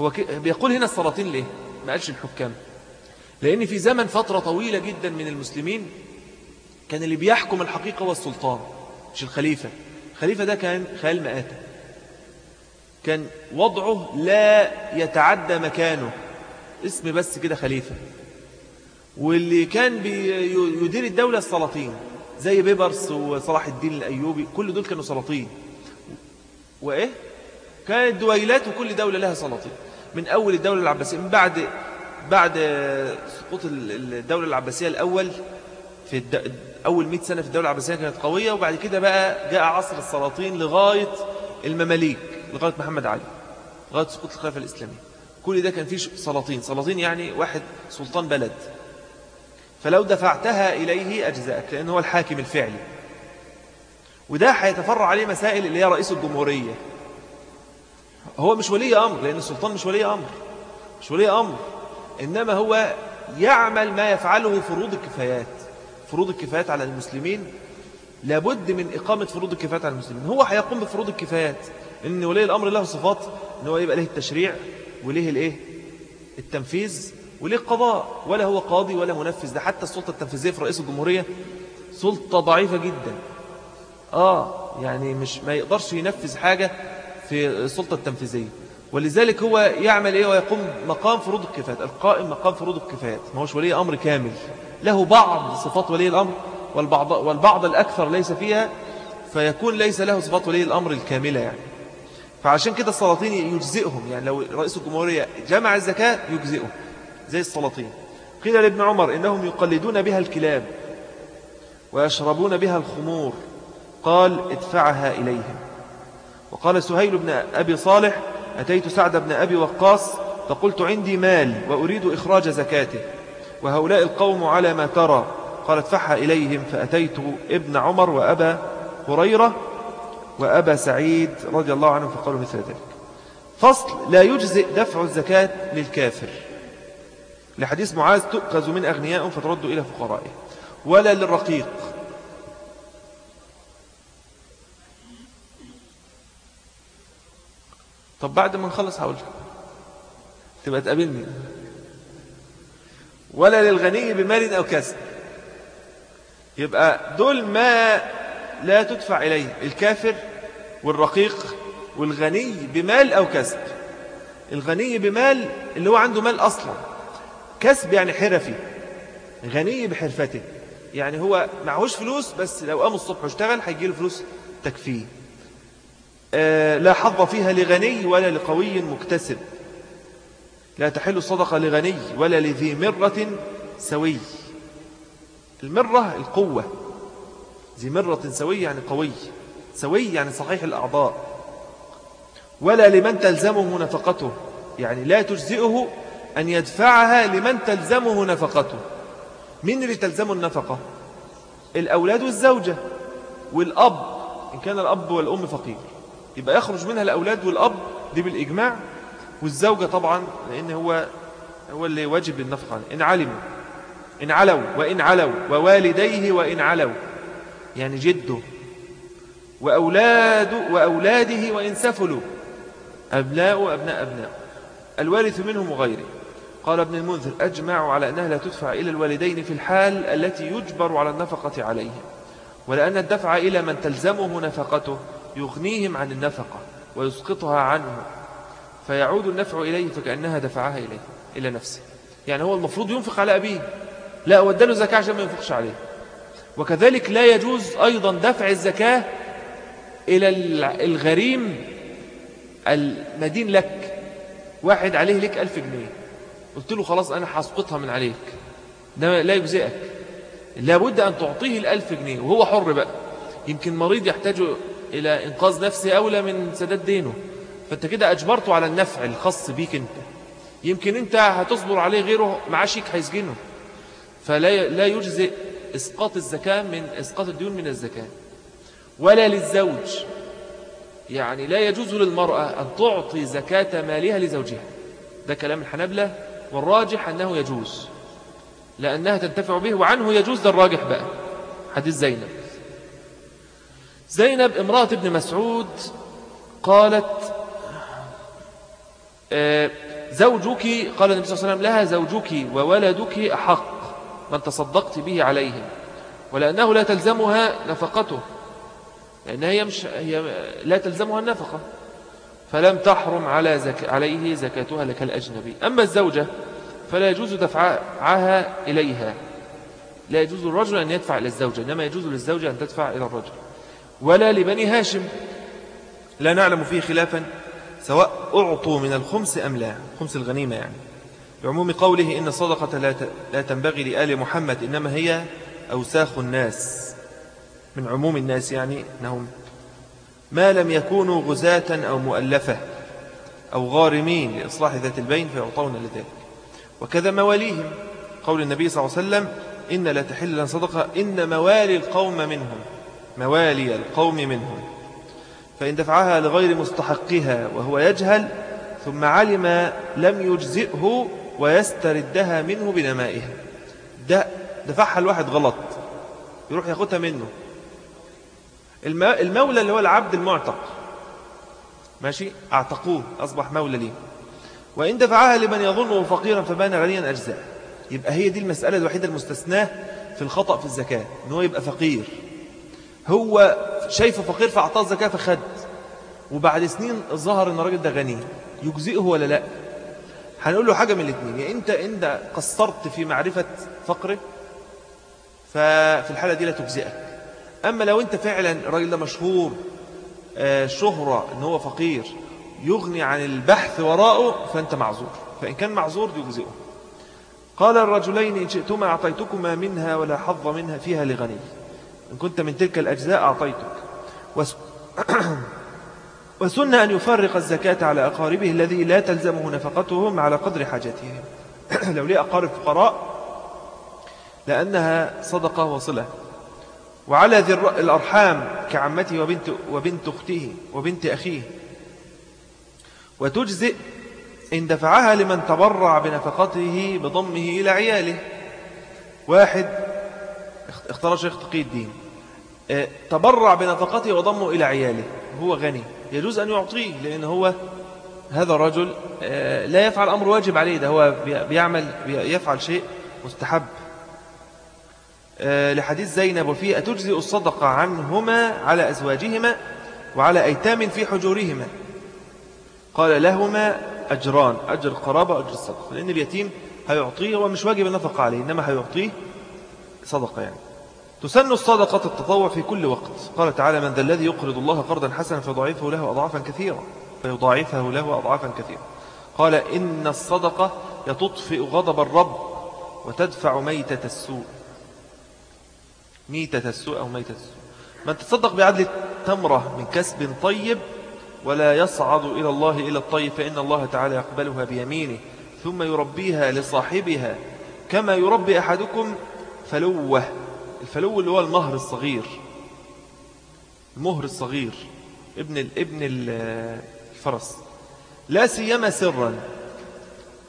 هو بيقول هنا السلاطين ليه؟ ما قالش الحكام. لأن في زمن فترة طويلة جدا من المسلمين كان اللي بيحكم الحقيقة هو السلطان مش الخليفة. الخليفة ده كان خيال مآتة. كان وضعه لا يتعدى مكانه. اسم بس كده خليفة. واللي كان بيدير الدولة السلاطين زي بيبرس وصلاح الدين الأيوبي كل دول كانوا سلاطين. وإيه؟ كانت دويلات وكل دولة لها سلاطين. من أول الدولة العباسية من بعد بعد سقوط الدولة العباسية الأول في أول 100 سنة في الدولة العباسية كانت قوية وبعد كده بقى جاء عصر السلاطين لغاية المماليك لغاية محمد علي لغاية سقوط الخلافة الإسلامية. كل ده كان فيه سلاطين سلاطين يعني واحد سلطان بلد. فلو دفعتها إليه أجزاءك لأنه هو الحاكم الفعلي. وده هيتفرع عليه مسائل اللي هي رئيس الجمهورية. هو مش ولي أمر لأن السلطان مش ولي أمر. مش ولي أمر. إنما هو يعمل ما يفعله فروض الكفايات. فروض الكفايات على المسلمين. لابد من إقامة فروض الكفايات على المسلمين. هو هيقوم بفروض الكفايات. إن ولي الأمر له صفات إن هو يبقى له التشريع وليه الإيه؟ التنفيذ وليه القضاء. ولا هو قاضي ولا منفذ. ده حتى السلطة التنفيذية في رئيس الجمهورية سلطة ضعيفة جدا. آه يعني مش ما يقدرش ينفذ حاجة في السلطة التنفيذية. ولذلك هو يعمل إيه؟ ويقوم مقام فروض الكفايات. القائم مقام فروض الكفايات. ما هوش ولي أمر كامل. له بعض صفات ولي الأمر والبعض, والبعض الأكثر ليس فيها فيكون ليس له صفات ولي الأمر الكاملة يعني. فعشان كده السلاطين يجزئهم يعني. لو رئيس الجمهورية جمع الزكاة يجزئهم. زي السلاطين. قيل لابن عمر إنهم يقلدون بها الكلاب ويشربون بها الخمور. قال ادفعها إليهم. وقال سهيل بن أبي صالح أتيت سعد بن أبي وقاص فقلت عندي مال وأريد إخراج زكاته. وهؤلاء القوم على ما ترى. قال ادفعها إليهم فأتيت ابن عمر وأبا هريرة وأبا سعيد رضي الله عنهم فقالوا مثل ذلك. فصل لا يجزئ دفع الزكاة للكافر. لحديث معاذ تؤخذ من أغنياء فترد إلى فقرائه. ولا للرقيق. طب بعد ما نخلص هقول تبقى تقابلني. ولا للغني بمال أو كسب يبقى دول ما لا تدفع إليه الكافر والرقيق والغني بمال أو كسب الغني بمال اللي هو عنده مال أصلا. كسب يعني حرفي. غني بحرفته. يعني هو معهوش فلوس بس لو قام الصبح واشتغل هيجي له فلوس تكفيه. لا حظ فيها لغني ولا لقوي مكتسب. لا تحل الصدقة لغني ولا لذي مرة سوي. المرة القوة. ذي مرة سوي يعني قوي. سوي يعني صحيح الأعضاء. ولا لمن تلزمه نفقته. يعني لا تجزئه أن يدفعها لمن تلزمه نفقته. من اللي تلزمه النفقة؟ الأولاد والزوجة والأب. إن كان الأب والأم فقير. يبقى يخرج منها الأولاد والأب دي بالإجماع. والزوجة طبعا لأن هو هو اللي واجب النفقة إن علموا إن علوا وإن علوا ووالديه وإن علوا. يعني جده وأولاد وأولاده وإن سفلوا. أبناء أبناء أبناء. الوارث منهم وغيره. قال ابن المنذر أجمع على أنها لا تدفع إلى الوالدين في الحال التي يجبر على النفقة عليهم ولأن الدفع إلى من تلزمه نفقته. يغنيهم عن النفقة ويسقطها عنه فيعود النفع إليه فكأنها دفعها إليه إلى نفسه. يعني هو المفروض ينفق على أبيه. لا وداله زكاة عشان ما ينفقش عليه. وكذلك لا يجوز أيضا دفع الزكاة إلى الغريم المدين لك. واحد عليه لك ألف جنيه. قلت له خلاص أنا حاسقطها من عليك. ده لا يجزئك. لابد أن تعطيه الألف جنيه وهو حر بقى. يمكن مريض يحتاج إلى إنقاذ نفسه أولى من سداد دينه. فأنت كده أجبرته على النفع الخاص بيك أنت. يمكن أنت هتصبر عليه غيره معاشيك هيسجنه. فلا لا يجزئ إسقاط الزكاة من إسقاط الديون من الزكاة. ولا للزوج. يعني لا يجوز للمرأة أن تعطي زكاة مالها لزوجها. ده كلام الحنبلة والراجح أنه يجوز. لأنها تنتفع به وعنه يجوز ده الراجح بقى. حديث زينب. زينب امرأة ابن مسعود قالت آه، زوجك قال النبي صلى الله عليه وسلم لها زوجك وولدك أحق من تصدقت به عليهم ولأنه لا تلزمها نفقته لأنها هي, مش هي لا تلزمها النفقة فلم تحرم على زك عليه زكاتها لك الأجنبي. أما الزوجة فلا يجوز دفعها إليها لا يجوز للرجل أن يدفع إلى الزوجة إنما يجوز للزوجة أن تدفع إلى الرجل. ولا لبني هاشم. لا نعلم فيه خلافا سواء أعطوا من الخمس أم لا خمس الغنيمة يعني. بعموم قوله إن الصدقة لا تنبغي لآل محمد إنما هي أوساخ الناس. من عموم الناس يعني أنهم ما لم يكونوا غزاة أو مؤلفة أو غارمين لإصلاح ذات البين فيعطون لذلك. وكذا مواليهم. قول النبي صلى الله عليه وسلم إن لا تحل لنا صدقة إن موالي القوم منهم. موالي القوم منهم. فإن دفعها لغير مستحقها وهو يجهل ثم علم لم يجزئه ويستردها منه بنمائها. ده دفعها الواحد غلط. يروح ياخدها منه. المولى اللي هو العبد المعتق. ماشي؟ أعتقوه أصبح مولى ليه وإن دفعها لمن يظنه فقيرا فبان غنيا أجزاء. يبقى هي دي المسألة الوحيدة المستثناة في الخطأ في الزكاة إن هو يبقى فقير. هو شايفه فقير فأعطاه الزكاة فخد. وبعد سنين ظهر إن الراجل ده غني. يجزئه ولا لا؟ هنقول له حاجة من الاثنين يا أنت أنت قصرت في معرفة فقره ففي الحالة دي لا تجزئك. أما لو أنت فعلا الراجل ده مشهور آه، شهرة أنه هو فقير يغني عن البحث وراءه فأنت معذور. فإن كان معذور يجزئه. قال الرجلين إن شئتما أعطيتكما منها ولا حظ منها فيها لغني. إن كنت من تلك الأجزاء أعطيتك. وس... وسن أن يفرق الزكاة على أقاربه الذي لا تلزمه نفقتهم على قدر حاجتهم. لو لي أقارب فقراء لأنها صدقة وصلة وعلى ذي الأرحام كعمته وبنت, وبنت أخته وبنت أخيه. وتجزئ إن دفعها لمن تبرع بنفقته بضمه إلى عياله. واحد اختار شيخ تقي الدين. تبرع بنفقته وضمه إلى عياله. هو غني. يجوز أن يعطيه لأن هو هذا الرجل آه، لا يفعل أمر واجب عليه. ده هو بيعمل يفعل شيء مستحب. آه، لحديث زينب وفيه أتجزئ الصدقة عنهما على أزواجهما وعلى أيتام في حجورهما. قال لهما أجران أجر القرابة وأجر الصدقة لأن اليتيم هيعطيه ومش واجب النفقة عليه إنما هيعطيه صدقة يعني. تسن الصدقة التطوع في كل وقت. قال تعالى من ذا الذي يقرض الله قرضا حسنا فيضاعفه له أضعافا كثيرة. فيضاعفه له أضعافا كثيرة. قال إن الصدقة يتطفئ غضب الرب وتدفع ميتة السوء. ميتة السوء أو ميتة السوء. من تصدق بعدل تمرة من كسب طيب ولا يصعد إلى الله إلى الطيب فإن الله تعالى يقبلها بيمينه ثم يربيها لصاحبها كما يربي أحدكم فلوه. الفلو اللي هو المهر الصغير. المهر الصغير. ابن ابن الفرس. لا سيما سرا.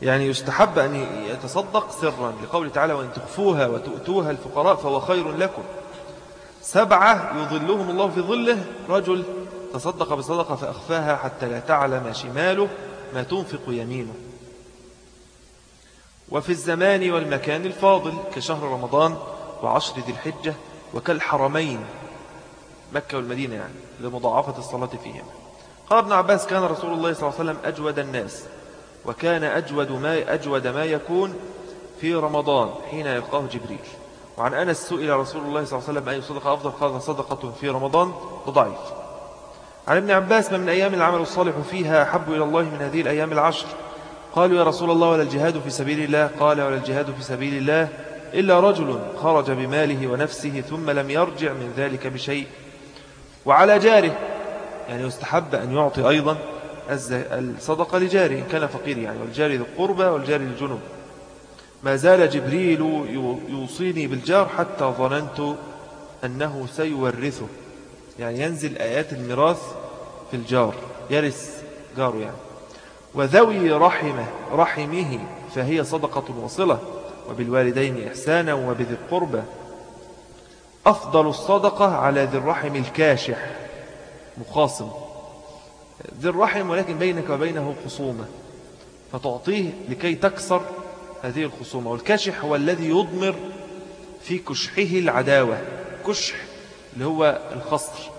يعني يستحب أن يتصدق سرا لقول تعالى وإن تخفوها وتؤتوها الفقراء فهو خير لكم. سبعة يظلهم الله في ظله. رجل تصدق بصدقة فأخفاها حتى لا تعلم شماله ما تنفق يمينه. وفي الزمان والمكان الفاضل كشهر رمضان وعشر ذي الحجة وكالحرمين. مكة والمدينة يعني لمضاعفة الصلاة فيهما قال ابن عباس كان رسول الله صلى الله عليه وسلم أجود الناس وكان أجود ما, أجود ما يكون في رمضان حين يلقاه جبريل. وعن أنس سئل رسول الله صلى الله عليه وسلم أي صدقة أفضل؟ قال صدقة في رمضان ضعيف. عن ابن عباس ما من أيام العمل الصالح فيها حب إلى الله من هذه الأيام العشر. قالوا يا رسول الله ولا الجهاد في سبيل الله؟ قال ولا الجهاد في سبيل الله. إلا رجل خرج بماله ونفسه ثم لم يرجع من ذلك بشيء. وعلى جاره يعني يستحب أن يعطي أيضا الصدقة لجاره إن كان فقير يعني والجار ذي القربى والجار الجنوب. ما زال جبريل يوصيني بالجار حتى ظننت أنه سيورثه. يعني ينزل آيات الميراث في الجار يرث جاره يعني. وذوي رحمه رحمه فهي صدقة وصلة وبالوالدين إحسانا وبذي القربى. أفضل الصدقة على ذي الرحم الكاشح. مخاصم. ذي الرحم ولكن بينك وبينه خصومة. فتعطيه لكي تكسر هذه الخصومة. والكاشح هو الذي يضمر في كشحه العداوة. كشح اللي هو الخصر.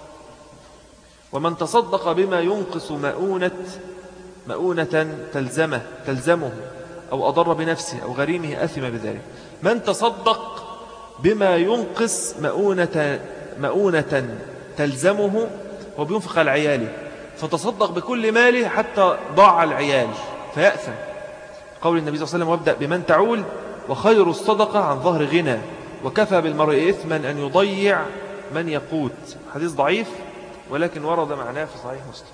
ومن تصدق بما ينقص مؤونة مؤونة تلزمه تلزمه. أو أضر بنفسه أو غريمه أثم بذلك. من تصدق بما ينقص مؤونة, مؤونة تلزمه وبينفق على عياله. فتصدق بكل ماله حتى ضاع العيال فيأثم. قول النبي صلى الله عليه وسلم وابدأ بمن تعول وخير الصدقة عن ظهر غنى. وكفى بالمرء إثما أن يضيع من يقوت. حديث ضعيف ولكن ورد معناه في صحيح مسلم.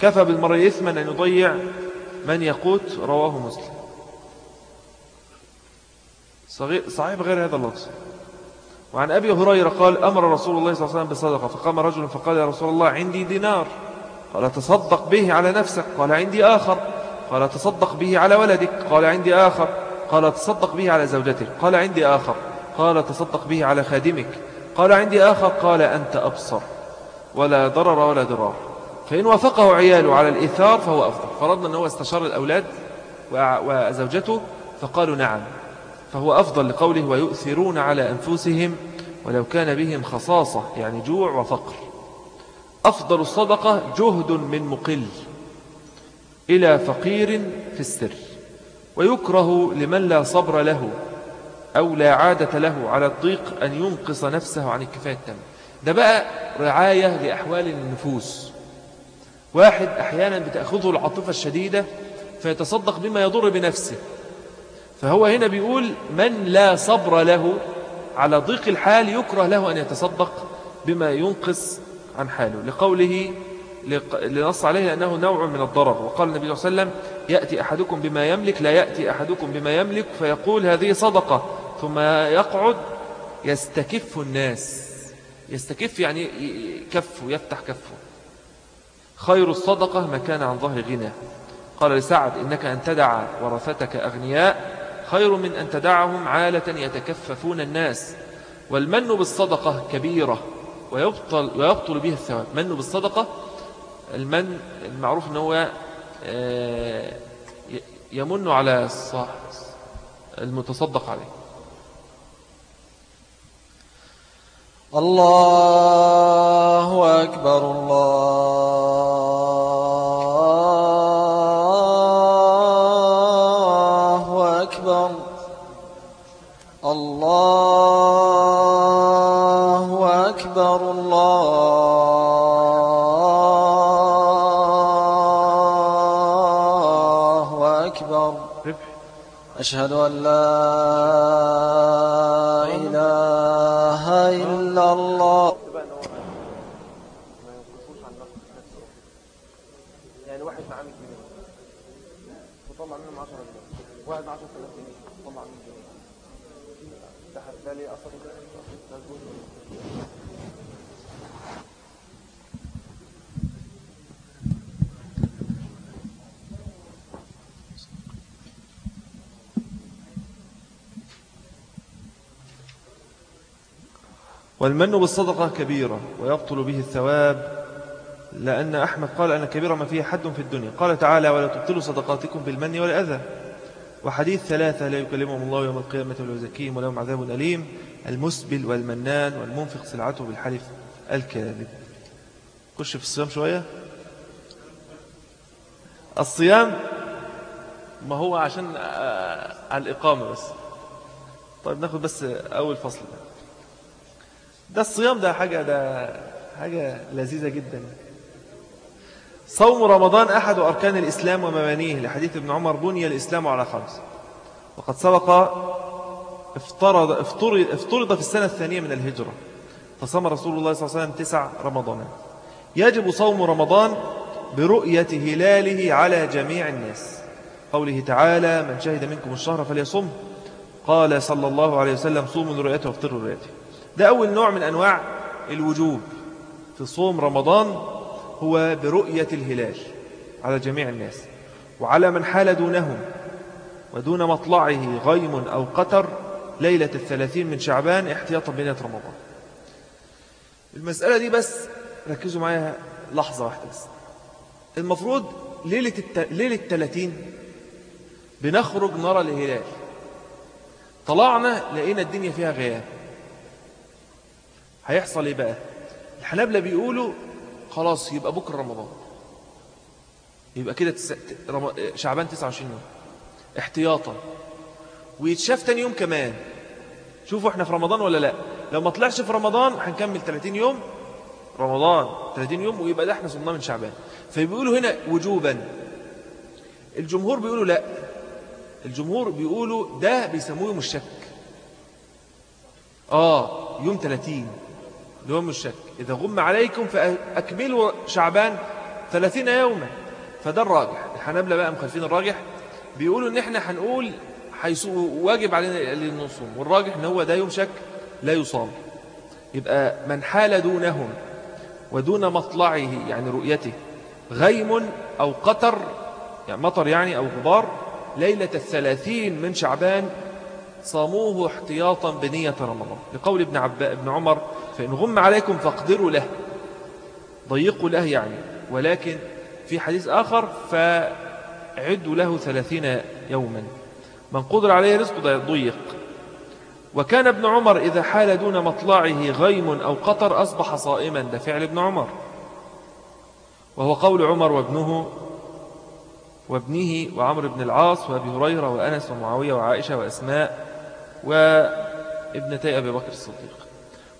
كفى بالمرء إثما أن يضيع من يقوت رواه مسلم. صحيح غير هذا اللفظ. وعن أبي هريرة قال أمر رسول الله صلى الله عليه وسلم بصدقة فقام رجل فقال يا رسول الله عندي دينار. قال تصدق به على نفسك. قال عندي آخر. قال تصدق به على ولدك. قال عندي آخر. قال تصدق به على زوجتك. قال عندي آخر. قال تصدق به على خادمك. قال عندي آخر. قال أنت أبصر. ولا ضرر ولا ضرار. فإن وافقه عياله على الإثار فهو أفضل. فرضنا أنه استشار الأولاد وزوجته فقالوا نعم. فهو أفضل لقوله ويؤثرون على أنفسهم ولو كان بهم خصاصة يعني جوع وفقر. أفضل الصدقة جهد من مقل إلى فقير في السر. ويكره لمن لا صبر له أو لا عادة له على الضيق أن ينقص نفسه عن الكفاية التامة ده بقى رعاية لأحوال النفوس. واحد أحيانا بتأخذه العاطفة الشديدة فيتصدق بما يضر بنفسه. فهو هنا بيقول من لا صبر له على ضيق الحال يكره له أن يتصدق بما ينقص عن حاله. لقوله لنص عليه أنه نوع من الضرر. وقال النبي صلى الله عليه وسلم يأتي أحدكم بما يملك لا يأتي أحدكم بما يملك فيقول هذه صدقة. ثم يقعد يستكف الناس. يستكف يعني كفه يفتح كفه. خير الصدقة ما كان عن ظهر غنى قال لسعد إنك أن تدع ورثتك أغنياء خير من أن تدعهم عالة يتكففون الناس. والمن بالصدقة كبيرة ويبطل, ويبطل به الثواب. من بالصدقة؟ المن المعروف أنه آه، يمن على المتصدق عليه. الله أكبر الله أشهد أن لا والمن بالصدقة كبيرة ويبطل به الثواب لأن أحمد قال أن كبيرة ما فيه حد في الدنيا. قال تعالى ولا تبطلوا صدقاتكم بالمن والأذى. وحديث ثلاثة لا يكلمهم الله يوم القيامة ولا يزكيهم ولهم عذاب أليم المسبل والمنان والمنفق سلعته بالحلف الكاذب. خش في الصيام شوية. الصيام ما هو عشان آه، على الإقامة بس. طيب ناخد بس أول فصل ده. ده الصيام ده حاجة ده حاجة لذيذة جدا. صوم رمضان أحد أركان الإسلام ومبانيه. لحديث ابن عمر بني الإسلام على خمس. وقد سبق افترض, افترض, افترض في السنة الثانية من الهجرة. فصام رسول الله صلى الله عليه وسلم تسع رمضانات. يجب صوم رمضان برؤية هلاله على جميع الناس. قوله تعالى من شهد منكم الشهر فليصم. قال صلى الله عليه وسلم صوموا لرؤيته وافطروا لرؤيته ده أول نوع من أنواع الوجوب في صوم رمضان هو برؤية الهلال على جميع الناس. وعلى من حال دونهم ودون مطلعه غيم أو قتر ليلة الثلاثين من شعبان احتياطا بنية رمضان. المسألة دي بس ركزوا معايا لحظة واحدة بس. المفروض ليلة, الت... ليلة الثلاثين بنخرج نرى الهلال. طلعنا لقينا الدنيا فيها غياب. هيحصل إيه بقى؟ الحنابلة بيقولوا خلاص يبقى بكرة رمضان. يبقى كده تس... شعبان 29 يوم. احتياطا. ويتشاف تاني يوم كمان. شوفوا إحنا في رمضان ولا لأ؟ لو ما طلعش في رمضان هنكمل 30 يوم رمضان. 30 يوم ويبقى ده إحنا صمنا من شعبان. فبيقولوا هنا وجوبا. الجمهور بيقولوا لأ. الجمهور بيقولوا ده بيسموه يوم الشك. آه يوم 30 يوم الشك إذا غم عليكم فأكملوا شعبان 30 يوما. فده الراجح. الحنابلة بقى مخالفين الراجح. بيقولوا إن إحنا هنقول حيث واجب علينا النصوم. والراجح إن هو ده يوم شك لا يصام. يبقى من حال دونهم ودون مطلعه يعني رؤيته غيم أو قطر يعني مطر يعني أو غبار ليلة الثلاثين من شعبان صاموه احتياطا بنية رمضان. لقول ابن, عب... ابن عمر فإن غم عليكم فاقدروا له. ضيقوا له يعني. ولكن في حديث آخر فعدوا له ثلاثين يوما. من قدر عليه رزق ضيق. وكان ابن عمر إذا حال دون مطلعه غيم أو قطر أصبح صائما. ده فعل ابن عمر. وهو قول عمر وابنه وابنه وعمر بن العاص وأبي هريرة وأنس ومعاوية وعائشة وأسماء. وابنتي أبي بكر الصديق.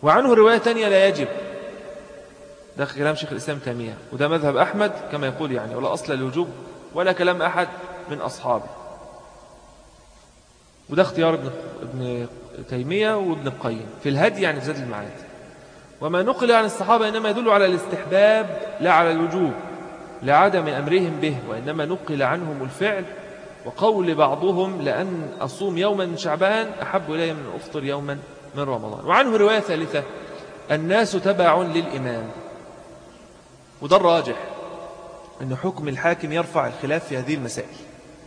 وعنه رواية تانية لا يجب. ده كلام شيخ الإسلام تيمية. وده مذهب أحمد كما يقول يعني ولا أصل الوجوب ولا كلام أحد من أصحابه. وده اختيار ابن, ابن تيمية وابن القيم في الهدي يعني زاد المعاد وما نقل عن الصحابة إنما يدل على الاستحباب لا على الوجوب لعدم أمرهم به وإنما نقل عنهم الفعل وقول بعضهم لأن أصوم يوما من شعبان أحب إلي من أفطر يوما من رمضان. وعنه رواية ثالثة الناس تبع للإمام. وده الراجح أن حكم الحاكم يرفع الخلاف في هذه المسائل.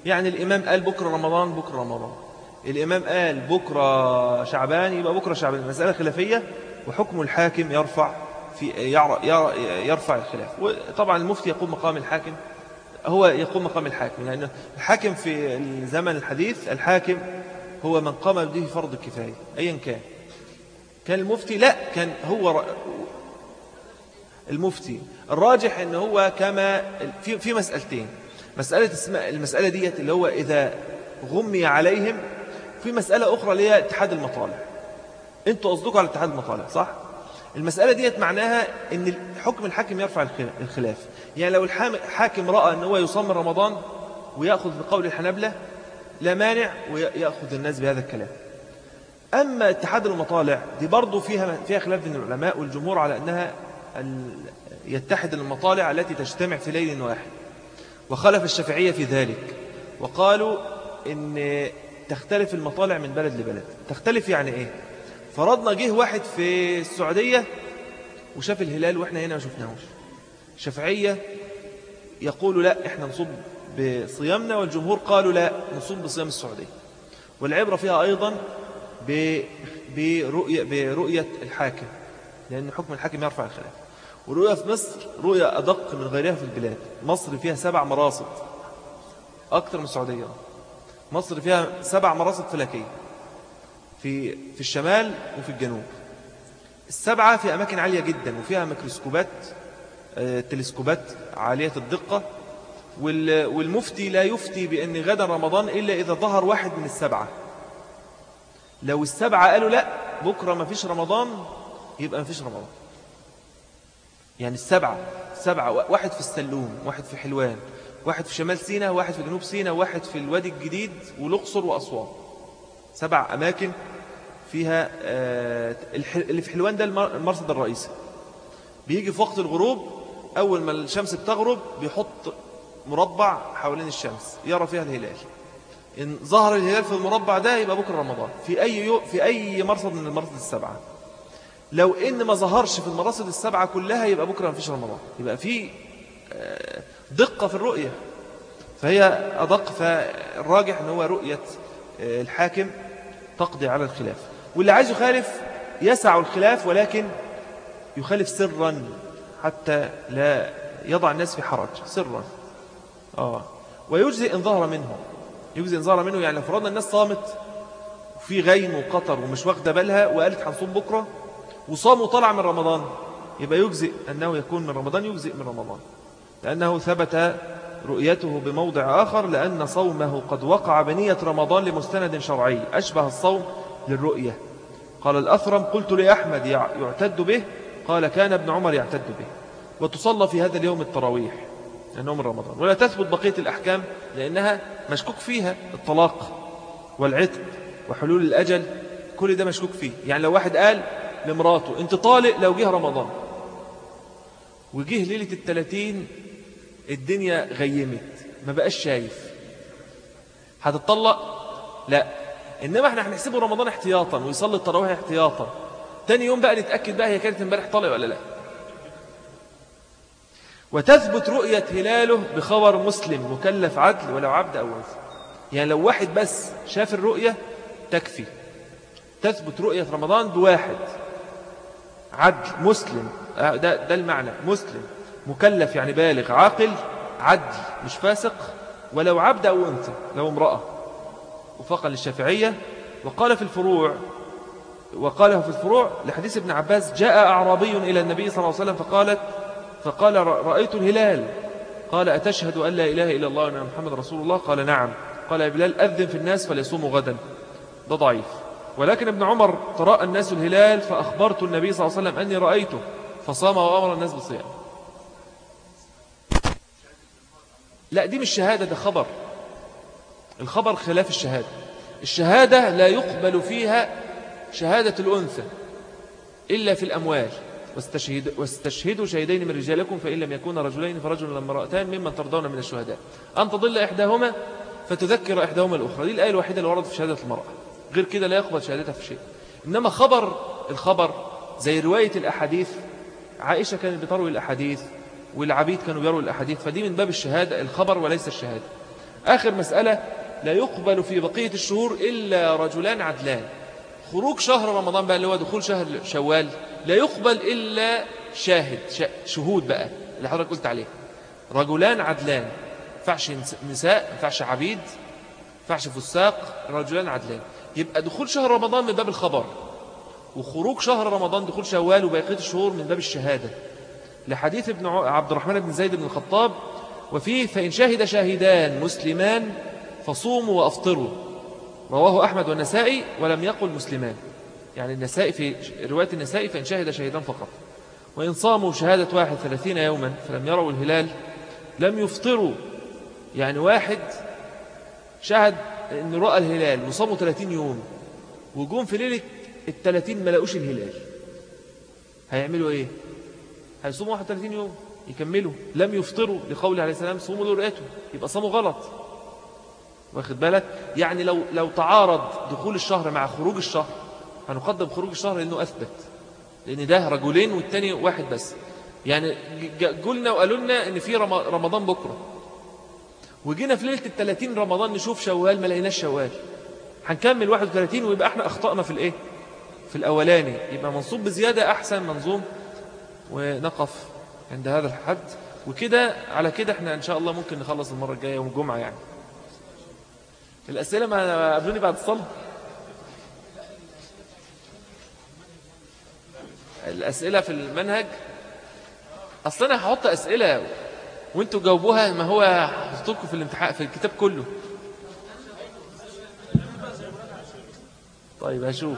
يعني الإمام قال بكرة رمضان بكرة رمضان. الإمام قال بكرة شعبان يبقى بكرة شعبان. المسألة خلافية وحكم الحاكم يرفع في يرفع الخلاف. وطبعا المفتي يقوم مقام الحاكم هو يقوم مقام الحاكم. لأن الحاكم في الزمن الحديث الحاكم هو من قام به فرض الكفاية أيا كان. كان المفتي؟ لا كان هو المفتي. الراجح إن هو كما في في مسألتين. مسألة المسألة ديت اللي هو إذا غمي عليهم في مسألة أخرى اللي هي اتحاد المطالع أنتوا قصدكم على اتحاد المطالع صح؟ المسألة ديت معناها إن حكم الحاكم يرفع الخلاف. يعني لو الحاكم رأى إن هو يصم رمضان ويأخذ بقول الحنبلة لا مانع ويأخذ الناس بهذا الكلام. أما اتحاد المطالع دي برضو فيها فيها خلاف بين العلماء والجمهور على أنها يتحد المطالع التي تجتمع في ليل واحد. وخلف الشافعية في ذلك. وقالوا إن تختلف المطالع من بلد لبلد. تختلف يعني إيه؟ فرضنا جه واحد في السعودية وشاف الهلال وإحنا هنا ما شفناهوش. الشافعية يقولوا لا إحنا نصب بصيامنا والجمهور قالوا لا نصوم بصيام السعودية. والعبرة فيها أيضا برؤية, برؤية الحاكم لأن حكم الحاكم يرفع الخلاف. ورؤية في مصر رؤية أدق من غيرها في البلاد. مصر فيها سبع مراصد أكثر من السعودية. مصر فيها سبع مراصد فلكية في, في الشمال وفي الجنوب. السبعة في أماكن عالية جدا وفيها ميكروسكوبات تلسكوبات عالية الدقة والمفتي لا يفتي بأن غدا رمضان إلا إذا ظهر واحد من السبعة. لو السبعة قالوا لا بكرة ما فيش رمضان يبقى ما فيش رمضان. يعني السبعة سبعة واحد في السلوم واحد في حلوان واحد في شمال سينا واحد في جنوب سينا واحد في الوادي الجديد والأقصر وأسوان. سبع أماكن فيها آه، اللي في حلوان ده المرصد الرئيسي. بيجي في وقت الغروب أول ما الشمس بتغرب بيحط مربع حوالين الشمس يرى فيها الهلال. إن ظهر الهلال في المربع ده يبقى بكرة رمضان في أي, يو في أي مرصد من المرصد السبعة. لو إن ما ظهرش في المراصد السبعة كلها يبقى بكرة ما فيش رمضان. يبقى في آه، دقة في الرؤية. فهي أدق فالراجح أنه هو رؤية آه، الحاكم تقضي على الخلاف. واللي عايز يخالف يسع الخلاف ولكن يخالف سرا. حتى لا يضع الناس في حرج سرا. آه. ويجزي إن ظهر منه. يجزي إن ظهر منه يعني لو فرضنا الناس صامت وفي غيم وقطر ومش واخدة بالها وقالت هنصوم بكرة وصام وطلع من رمضان. يبقى يجزئ أنه يكون من رمضان يجزئ من رمضان. لأنه ثبت رؤيته بموضع آخر لأن صومه قد وقع بنية رمضان لمستند شرعي. أشبه الصوم للرؤية. قال الأثرم قلت لأحمد يعتد به قال كان ابن عمر يعتد به وتصلى في هذا اليوم التراويح لأنه من رمضان. ولا تثبت بقية الأحكام لأنها مشكوك فيها الطلاق والعتق وحلول الأجل كل ده مشكوك فيه. يعني لو واحد قال لمراته أنت طالق لو جه رمضان. وجه ليلة التلاتين الدنيا غيمت ما بقاش شايف. هتطلق؟ لا. إنما إحنا هنحسبه رمضان احتياطا ويصلي التراويح احتياطا. تاني يوم بقى نتأكد بقى هي كانت امبارح طالق ولا لا. وتثبت رؤية هلاله بخبر مسلم مكلف عدل ولو عبد أو أنثى. يعني لو واحد بس شاف الرؤية تكفي. تثبت رؤية رمضان بواحد. عدل مسلم. آه، ده, ده المعنى. مسلم. مكلف يعني بالغ. عاقل عدل. مش فاسق. ولو عبد أو أنثى. لو امرأة. وفقا للشافعية. وقال في الفروع وقاله في الفروع لحديث ابن عباس جاء أعرابي إلى النبي صلى الله عليه وسلم فقالت فقال رأيت الهلال. قال أتشهد أن لا إله إلا الله وأن محمد رسول الله؟ قال نعم. قال يا بلال أذن في الناس فليصوموا غدا. ده ضعيف. ولكن ابن عمر تراءى الناس الهلال فأخبرت النبي صلى الله عليه وسلم أني رأيته فصام وأمر الناس بالصيام. لا دي مش شهادة ده خبر. الخبر خلاف الشهادة. الشهادة لا يقبل فيها شهادة الأنثى إلا في الأموال. واستشهد واستشهدوا شهدين من رجالكم فإن لم يكون رجلين فرجل لما رأتان ممن ترضون من الشهداء. أن تضل إحداهما فتذكر إحداهما الأخرى. دي الآية الوحيدة اللي وردت في شهادة المرأة. غير كده لا يقبل شهادتها في شيء. إنما خبر الخبر زي رواية الأحاديث. عائشة كانت بتروي الأحاديث والعبيد كانوا بيروا الأحاديث. فدي من باب الشهادة الخبر وليس الشهادة. آخر مسألة لا يقبل في بقية الشهور إلا رجلان عدلان. خروج شهر رمضان بقى اللي هو دخول شهر شوال لا يقبل إلا شاهد شهود بقى اللي حضرتك قلت عليه رجلان عدلان فعش نساء فعش عبيد فعش فساق رجلان عدلان. يبقى دخول شهر رمضان من باب الخبر وخروج شهر رمضان دخول شوال وبقية الشهور من باب الشهادة. لحديث ابن عبد الرحمن بن زيد بن الخطاب وفيه فإن شهد شاهدان مسلمان فصوموا وأفطروا. رواه أحمد والنسائي ولم يقل مسلمان. يعني النسائي في رواية النسائي فإن شهد شاهدان فقط. وإن صاموا شهادة واحد ثلاثين يوما فلم يروا الهلال لم يفطروا. يعني واحد شهد أن رأى الهلال وصاموا 30 يوم وجوم في ليلة الثلاثين ما الهلال. هيعملوا إيه؟ هيصوموا 31 يوم يكملوا. لم يفطروا لقوله عليه السلام صوموا لرؤيته. يبقى صاموا غلط. واخد بالك؟ يعني لو لو تعارض دخول الشهر مع خروج الشهر هنقدم خروج الشهر لأنه أثبت لأن ده رجلين والتاني واحد بس. يعني قلنا وقالوا لنا إن في رمضان بكرة. وجينا في ليلة ال30 رمضان نشوف شوال ما لقيناش شوال. هنكمل 31 ويبقى إحنا أخطأنا في الإيه؟ في الأولاني. يبقى منصوب بزيادة أحسن منظوم ونقف عند هذا الحد. وكده على كده إحنا إن شاء الله ممكن نخلص المرة الجاية يوم الجمعة يعني. الأسئلة ما قبلوني بعد الصلاة الأسئلة في المنهج أصلا أنا هحط أسئلة وأنتوا جاوبوها ما هو هحطلكم في الامتحان في الكتاب كله. طيب هشوف.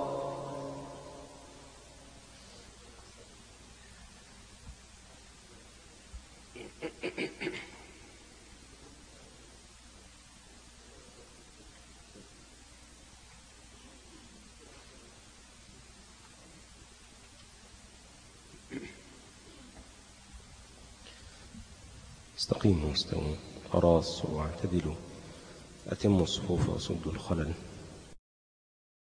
استقيموا واستووا. تراصوا واعتدلوا. أتموا الصفوف وصدوا الخلل.